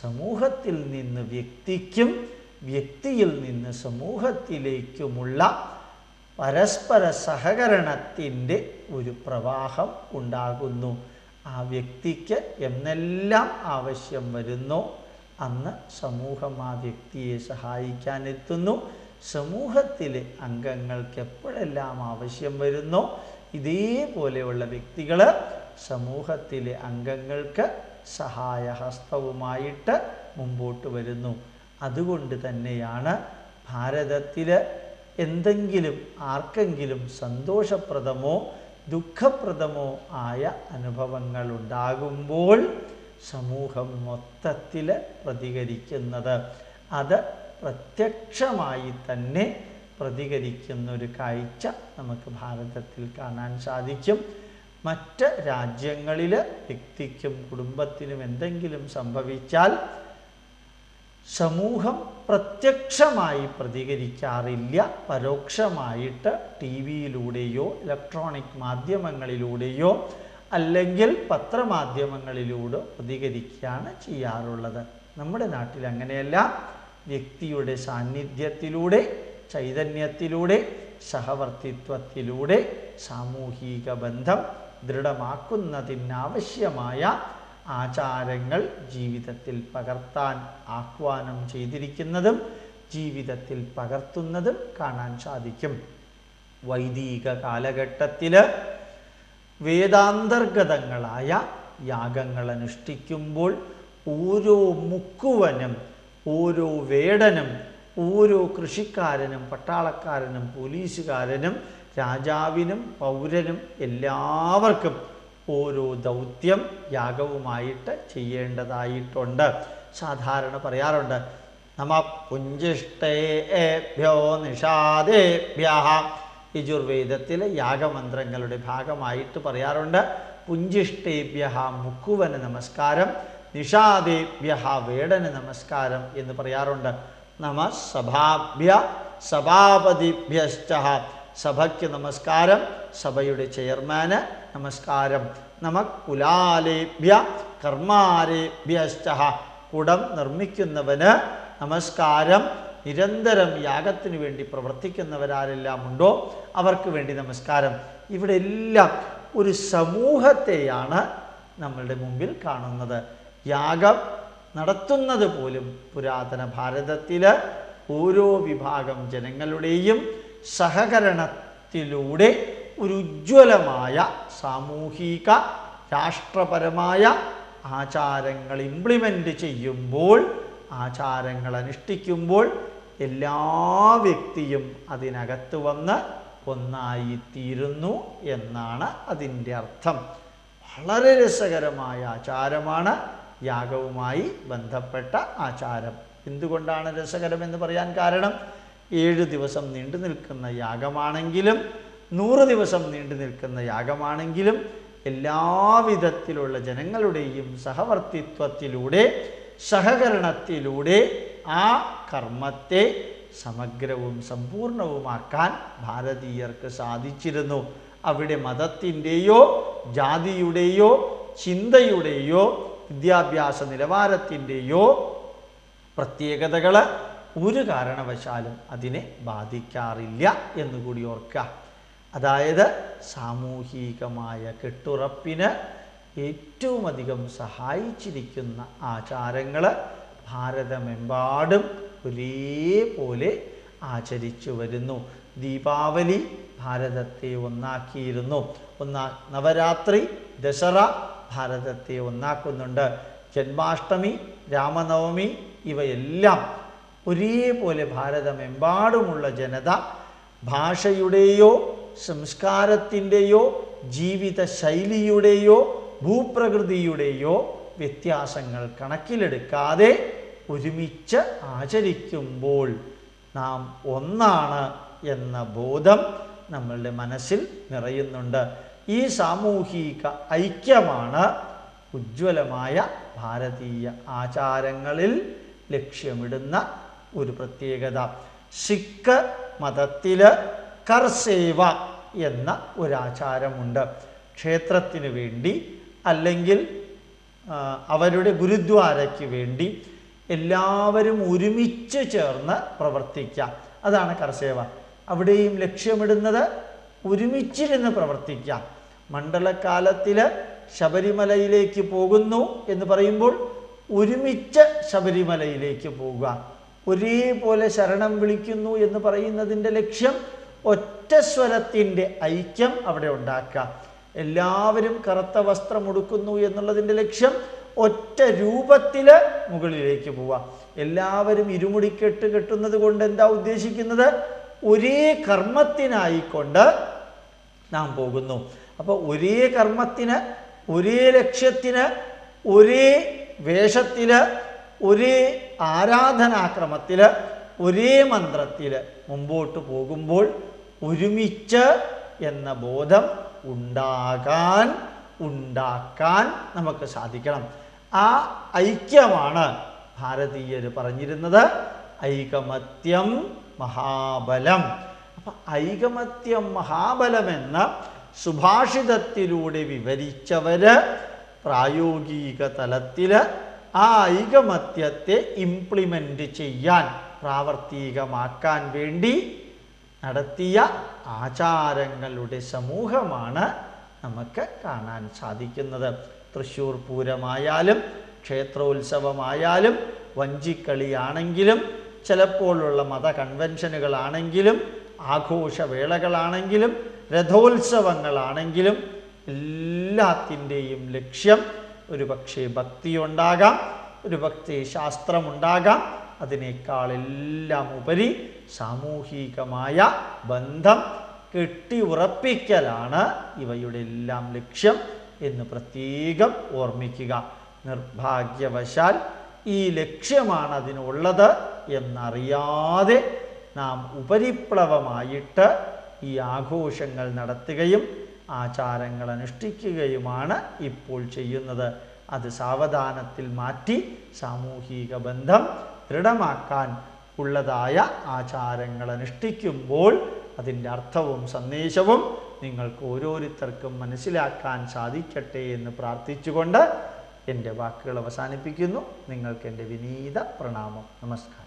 സമൂഹത്തിൽ നിന്ന് വ്യക്തിക്കും വ്യക്തിയിൽ നിന്ന് സമൂഹത്തിലേക്കുമുള്ള പരസ്പര സഹകരണത്തിന്റെ ഒരു പ്രവാഹം ഉണ്ടാകുന്നു. ആ വ്യക്തിക്ക് എന്നെല്ലാം ആവശ്യം വരുന്നോ. അന്ന് സമൂഹം ആ വ്യക്തിയെ സഹായിക്കാനെത്തുന്നു. സമൂഹത്തിലെ അംഗങ്ങൾക്ക് എപ്പോഴെല്ലാം ആവശ്യം വരുന്നോ? ഇതേപോലെയുള്ള വ്യക്തികൾ സമൂഹത്തിലെ അംഗങ്ങൾക്ക് സഹായഹസ്തവുമായിട്ട് മുമ്പോട്ട് വരുന്നു. അതുകൊണ്ട് തന്നെയാണ് ഭാരതത്തിൽ എന്തെങ്കിലും ആർക്കെങ്കിലും സന്തോഷപ്രദമോ ദുഃഖപ്രദമോ ആയ അനുഭവങ്ങൾ ഉണ്ടാകുമ്പോൾ സമൂഹം മൊത്തത്തിൽ പ്രതികരിക്കുന്നത്. അത് പ്രത്യക്ഷമായി തന്നെ പ്രതികരിക്കുന്ന ഒരു കാഴ്ച നമുക്ക് ഭാരതത്തിൽ കാണാൻ സാധിക്കും. മറ്റ് രാജ്യങ്ങളിൽ വ്യക്തിക്കും കുടുംബത്തിനും എന്തെങ്കിലും സംഭവിച്ചാൽ സമൂഹം പ്രത്യക്ഷമായി പ്രതികരിക്കാറില്ല. പരോക്ഷമായിട്ട് ടി വിയിലൂടെയോ ഇലക്ട്രോണിക് മാധ്യമങ്ങളിലൂടെയോ അല്ലെങ്കിൽ പത്രമാധ്യമങ്ങളിലൂടെ പ്രതികരിക്കുകയാണ് ചെയ്യാറുള്ളത്. നമ്മുടെ നാട്ടിൽ അങ്ങനെയല്ല. വ്യക്തിയുടെ സാന്നിധ്യത്തിലൂടെ ചൈതന്യത്തിലൂടെ സഹവർത്തിത്വത്തിലൂടെ സാമൂഹിക ബന്ധം ദൃഢമാക്കുന്നതിനാവശ്യമായ ആചാരങ്ങൾ ജീവിതത്തിൽ പകർത്താൻ ആഹ്വാനം ചെയ്തിരിക്കുന്നതും ജീവിതത്തിൽ പകർത്തുന്നതും കാണാൻ സാധിക്കും. വൈദിക കാലഘട്ടത്തിൽ വേദാന്തർഗതങ്ങളായ യാഗങ്ങൾ അനുഷ്ഠിക്കുമ്പോൾ ഓരോ മുക്കുവനും ഓരോ വേടനും ഓരോ കൃഷിക്കാരനും പട്ടാളക്കാരനും പോലീസുകാരനും രാജാവിനും പൗരനും എല്ലാവർക്കും ഓരോ ദൗത്യം യാഗവുമായിട്ട് ചെയ്യേണ്ടതായിട്ടുണ്ട്. സാധാരണ പറയാറുണ്ട് നമ പുഞ്ചിഷ്ടേഭ്യോ നിഷാദേഭ്യ യജുർവേദത്തിലെ യാഗമന്ത്രങ്ങളുടെ ഭാഗമായിട്ട് പറയാറുണ്ട് പുഞ്ചിഷ്ടേഭ്യ മുക്കുവന് നമസ്കാരം നിഷാദേഭ്യ വേടന് നമസ്കാരം എന്ന് പറയാറുണ്ട്. നമ സഭാഭ്യ സഭാപതിഭ്യശ്ച സഭയ്ക്ക് നമസ്കാരം സഭയുടെ ചെയർമാന് നമസ്കാരം. നമ കുലാലേഭ്യ കർമാരേഭ്യശ്ച. കുടം നിർമ്മിക്കുന്നവന് നമസ്കാരം. നിരന്തരം യാഗത്തിന് വേണ്ടി പ്രവർത്തിക്കുന്നവരാരെല്ലാം ഉണ്ടോ അവർക്ക് വേണ്ടി നമസ്കാരം. ഇവിടെ എല്ലാം ഒരു സമൂഹത്തെയാണ് നമ്മളുടെ മുമ്പിൽ കാണുന്നത്. യാഗം നടത്തുന്നത് പോലും പുരാതന ഭാരതത്തിൽ ഓരോ വിഭാഗം ജനങ്ങളുടെയും സഹകരണത്തിലൂടെ ഒരു ഉജ്ജ്വലമായ സാമൂഹിക രാഷ്ട്രപരമായ ആചാരങ്ങൾ ഇംപ്ലിമെന്റ് ചെയ്യുമ്പോൾ ആചാരങ്ങൾ അനുഷ്ഠിക്കുമ്പോൾ എല്ലാ വ്യക്തിയും അതിനകത്ത് വന്ന് ഒന്നായിത്തീരുന്നു എന്നാണ് അതിന്റെ അർത്ഥം. വളരെ രസകരമായ ആചാരമാണ് യാഗവുമായി ബന്ധപ്പെട്ട ആചാരം. എന്തുകൊണ്ടാണ് രസകരമെന്ന് പറയാൻ കാരണം? ഏഴ് ദിവസം നീണ്ടു നിൽക്കുന്ന യാഗമാണെങ്കിലും നൂറ് ദിവസം നീണ്ടു നിൽക്കുന്ന യാഗമാണെങ്കിലും എല്ലാവിധത്തിലുള്ള ജനങ്ങളുടെയും സഹവർത്തിത്വത്തിലൂടെ സഹകരണത്തിലൂടെ ആ കർമ്മത്തെ സമഗ്രവും സമ്പൂർണവുമാക്കാൻ ഭാരതീയർക്ക് സാധിച്ചിരുന്നു. അവിടെ മതത്തിന്റെയോ ജാതിയുടെയോ ചിന്തയുടെയോ വിദ്യാഭ്യാസ നിലവാരത്തിന്റെയോ പ്രത്യേകതകൾ ഒരു കാരണവശാലും അതിനെ ബാധിക്കാറില്ല എന്നുകൂടി ഓർക്കുക. അതായത് സാമൂഹികമായ കെട്ടുറപ്പിന് ഏറ്റവും അധികം സഹായിച്ചിരിക്കുന്ന ആചാരങ്ങൾ ഭാരതമെമ്പാടും ഒരേപോലെ ആചരിച്ചു വരുന്നു. ദീപാവലി ഭാരതത്തെ ഒന്നാക്കിയിരുന്നു. ഒന്നാ നവരാത്രി ദസറ ഭാരതത്തെ ഒന്നാക്കുന്നുണ്ട്. ജന്മാഷ്ടമി രാമനവമി ഇവയെല്ലാം ഒരേപോലെ ഭാരതമെമ്പാടുമുള്ള ജനത ഭാഷയുടെയോ സംസ്കാരത്തിന്റെയോ ജീവിത ശൈലിയുടെയോ ഭൂപ്രകൃതിയുടെയോ വ്യത്യാസങ്ങൾ കണക്കിലെടുക്കാതെ ഒരുമിച്ച് ആചരിക്കുമ്പോൾ നാം ഒന്നാണ് എന്ന ബോധം നമ്മളുടെ മനസ്സിൽ നിറയുന്നുണ്ട്. ഈ സാമൂഹിക ഐക്യമാണ് ഉജ്ജ്വലമായ ഭാരതീയ ആചാരങ്ങളിൽ ലക്ഷ്യമിടുന്ന ഒരു പ്രത്യേകത. സിഖ് മതത്തിൽ കർസേവ എന്ന ഒരാചാരമുണ്ട്. ക്ഷേത്രത്തിന് വേണ്ടി അല്ലെങ്കിൽ അവരുടെ ഗുരുദ്വാരയ്ക്ക് വേണ്ടി എല്ലാവരും ഒരുമിച്ച് ചേർന്ന് പ്രവർത്തിക്കാം അതാണ് കർസേവ. അവിടെയും ലക്ഷ്യമിടുന്നത് ഒരുമിച്ചിരുന്ന് പ്രവർത്തിക്കാം മണ്ഡലകാലത്തിൽ ശബരിമലയിലേക്ക് പോകുന്നു എന്ന് പറയുമ്പോൾ ഒരുമിച്ച് ശബരിമലയിലേക്ക് പോകുക. ഒരേപോലെ ശരണം വിളിക്കുന്നു എന്ന് പറയുന്നതിന്റെ ലക്ഷ്യം ഒറ്റ സ്വരത്തിന്റെ ഐക്യം അവിടെ ഉണ്ടാക്കുക. എല്ലാവരും കറുത്ത വസ്ത്രം ഉടുക്കുന്നു എന്നുള്ളതിന്റെ ലക്ഷ്യം ഒറ്റ രൂപത്തിൽ മുകളിലേക്ക് പോവുക. എല്ലാവരും ഇരുമുടിക്കെട്ട് കെട്ടുന്നത് കൊണ്ട് എന്താ ഉദ്ദേശിക്കുന്നത്? ഒരേ കർമ്മത്തിനായിക്കൊണ്ട് നാം പോകുന്നു. അപ്പോൾ ഒരേ കർമ്മത്തിന് ഒരേ ലക്ഷ്യത്തിന് ഒരേ വേഷത്തിൽ ഒരേ ആരാധനാക്രമത്തിൽ ഒരേ മന്ത്രത്തിൽ മുമ്പോട്ട് പോകുമ്പോൾ ഒരുമിച്ച് എന്ന ബോധം ഉണ്ടാകാൻ ഉണ്ടാക്കാൻ നമുക്ക് സാധിക്കണം. ആ ഐക്യമാണ് ഭാരതീയർ പറഞ്ഞിരുന്നത്. ഐകമത്യം മഹാബലം. അപ്പം ഐകമത്യം മഹാബലമെന്ന സുഭാഷിതത്തിലൂടെ വിവരിച്ചവര് പ്രായോഗിക തലത്തിൽ ആ ഐകമത്യത്തെ ഇംപ്ലിമെന്റ് ചെയ്യാൻ പ്രാവർത്തികമാക്കാൻ വേണ്ടി നടത്തിയ ആചാരങ്ങളുടെ സമൂഹമാണ് നമുക്ക് കാണാൻ സാധിക്കുന്നത്. തൃശ്ശൂർ പൂരമായാലും ക്ഷേത്രോത്സവമായാലും വഞ്ചിക്കളിയാണെങ്കിലും ചിലപ്പോഴുള്ള മത കൺവെൻഷനുകളാണെങ്കിലും ആഘോഷവേളകളാണെങ്കിലും രഥോത്സവങ്ങളാണെങ്കിലും എല്ലാത്തിന്റെയും ലക്ഷ്യം ഒരു പക്ഷേ ഭക്തിയുണ്ടാകാം ഒരു പക്ഷേ ശാസ്ത്രമുണ്ടാകാം അതിനേക്കാൾ എല്ലാം ഉപരി സാമൂഹികമായ ബന്ധം കെട്ടിയുറപ്പിക്കലാണ് ഇവയുടെ എല്ലാം ലക്ഷ്യം എന്ന് പ്രത്യേകം ഓർമ്മിക്കുക. നിർഭാഗ്യവശാൽ ഈ ലക്ഷ്യമാണ് അതിനുള്ളത് എന്നറിയാതെ നാം ഉപരിപ്ലവമായിട്ട് ഈ ആഘോഷങ്ങൾ നടത്തുകയും ആചാരങ്ങൾ അനുഷ്ഠിക്കുകയുമാണ് ഇപ്പോൾ ചെയ്യുന്നത്. അത് സാവധാനത്തിൽ മാറ്റി സാമൂഹിക ബന്ധം ദൃഢമാക്കാൻ ഉള്ളതായ ആചാരങ്ങൾ അനുഷ്ഠിക്കുമ്പോൾ അതിന്റെ അർത്ഥവും സന്ദേശവും നിങ്ങൾക്ക് ഓരോരുത്തർക്കും മനസ്സിലാക്കാൻ സാധിക്കട്ടെ എന്ന് പ്രാർത്ഥിച്ചുകൊണ്ട് എന്റെ വാക്കുകൾ അവസാനിപ്പിക്കുന്നു. നിങ്ങൾക്ക് എന്റെ വിനീത പ്രണാമം. നമസ്കാരം.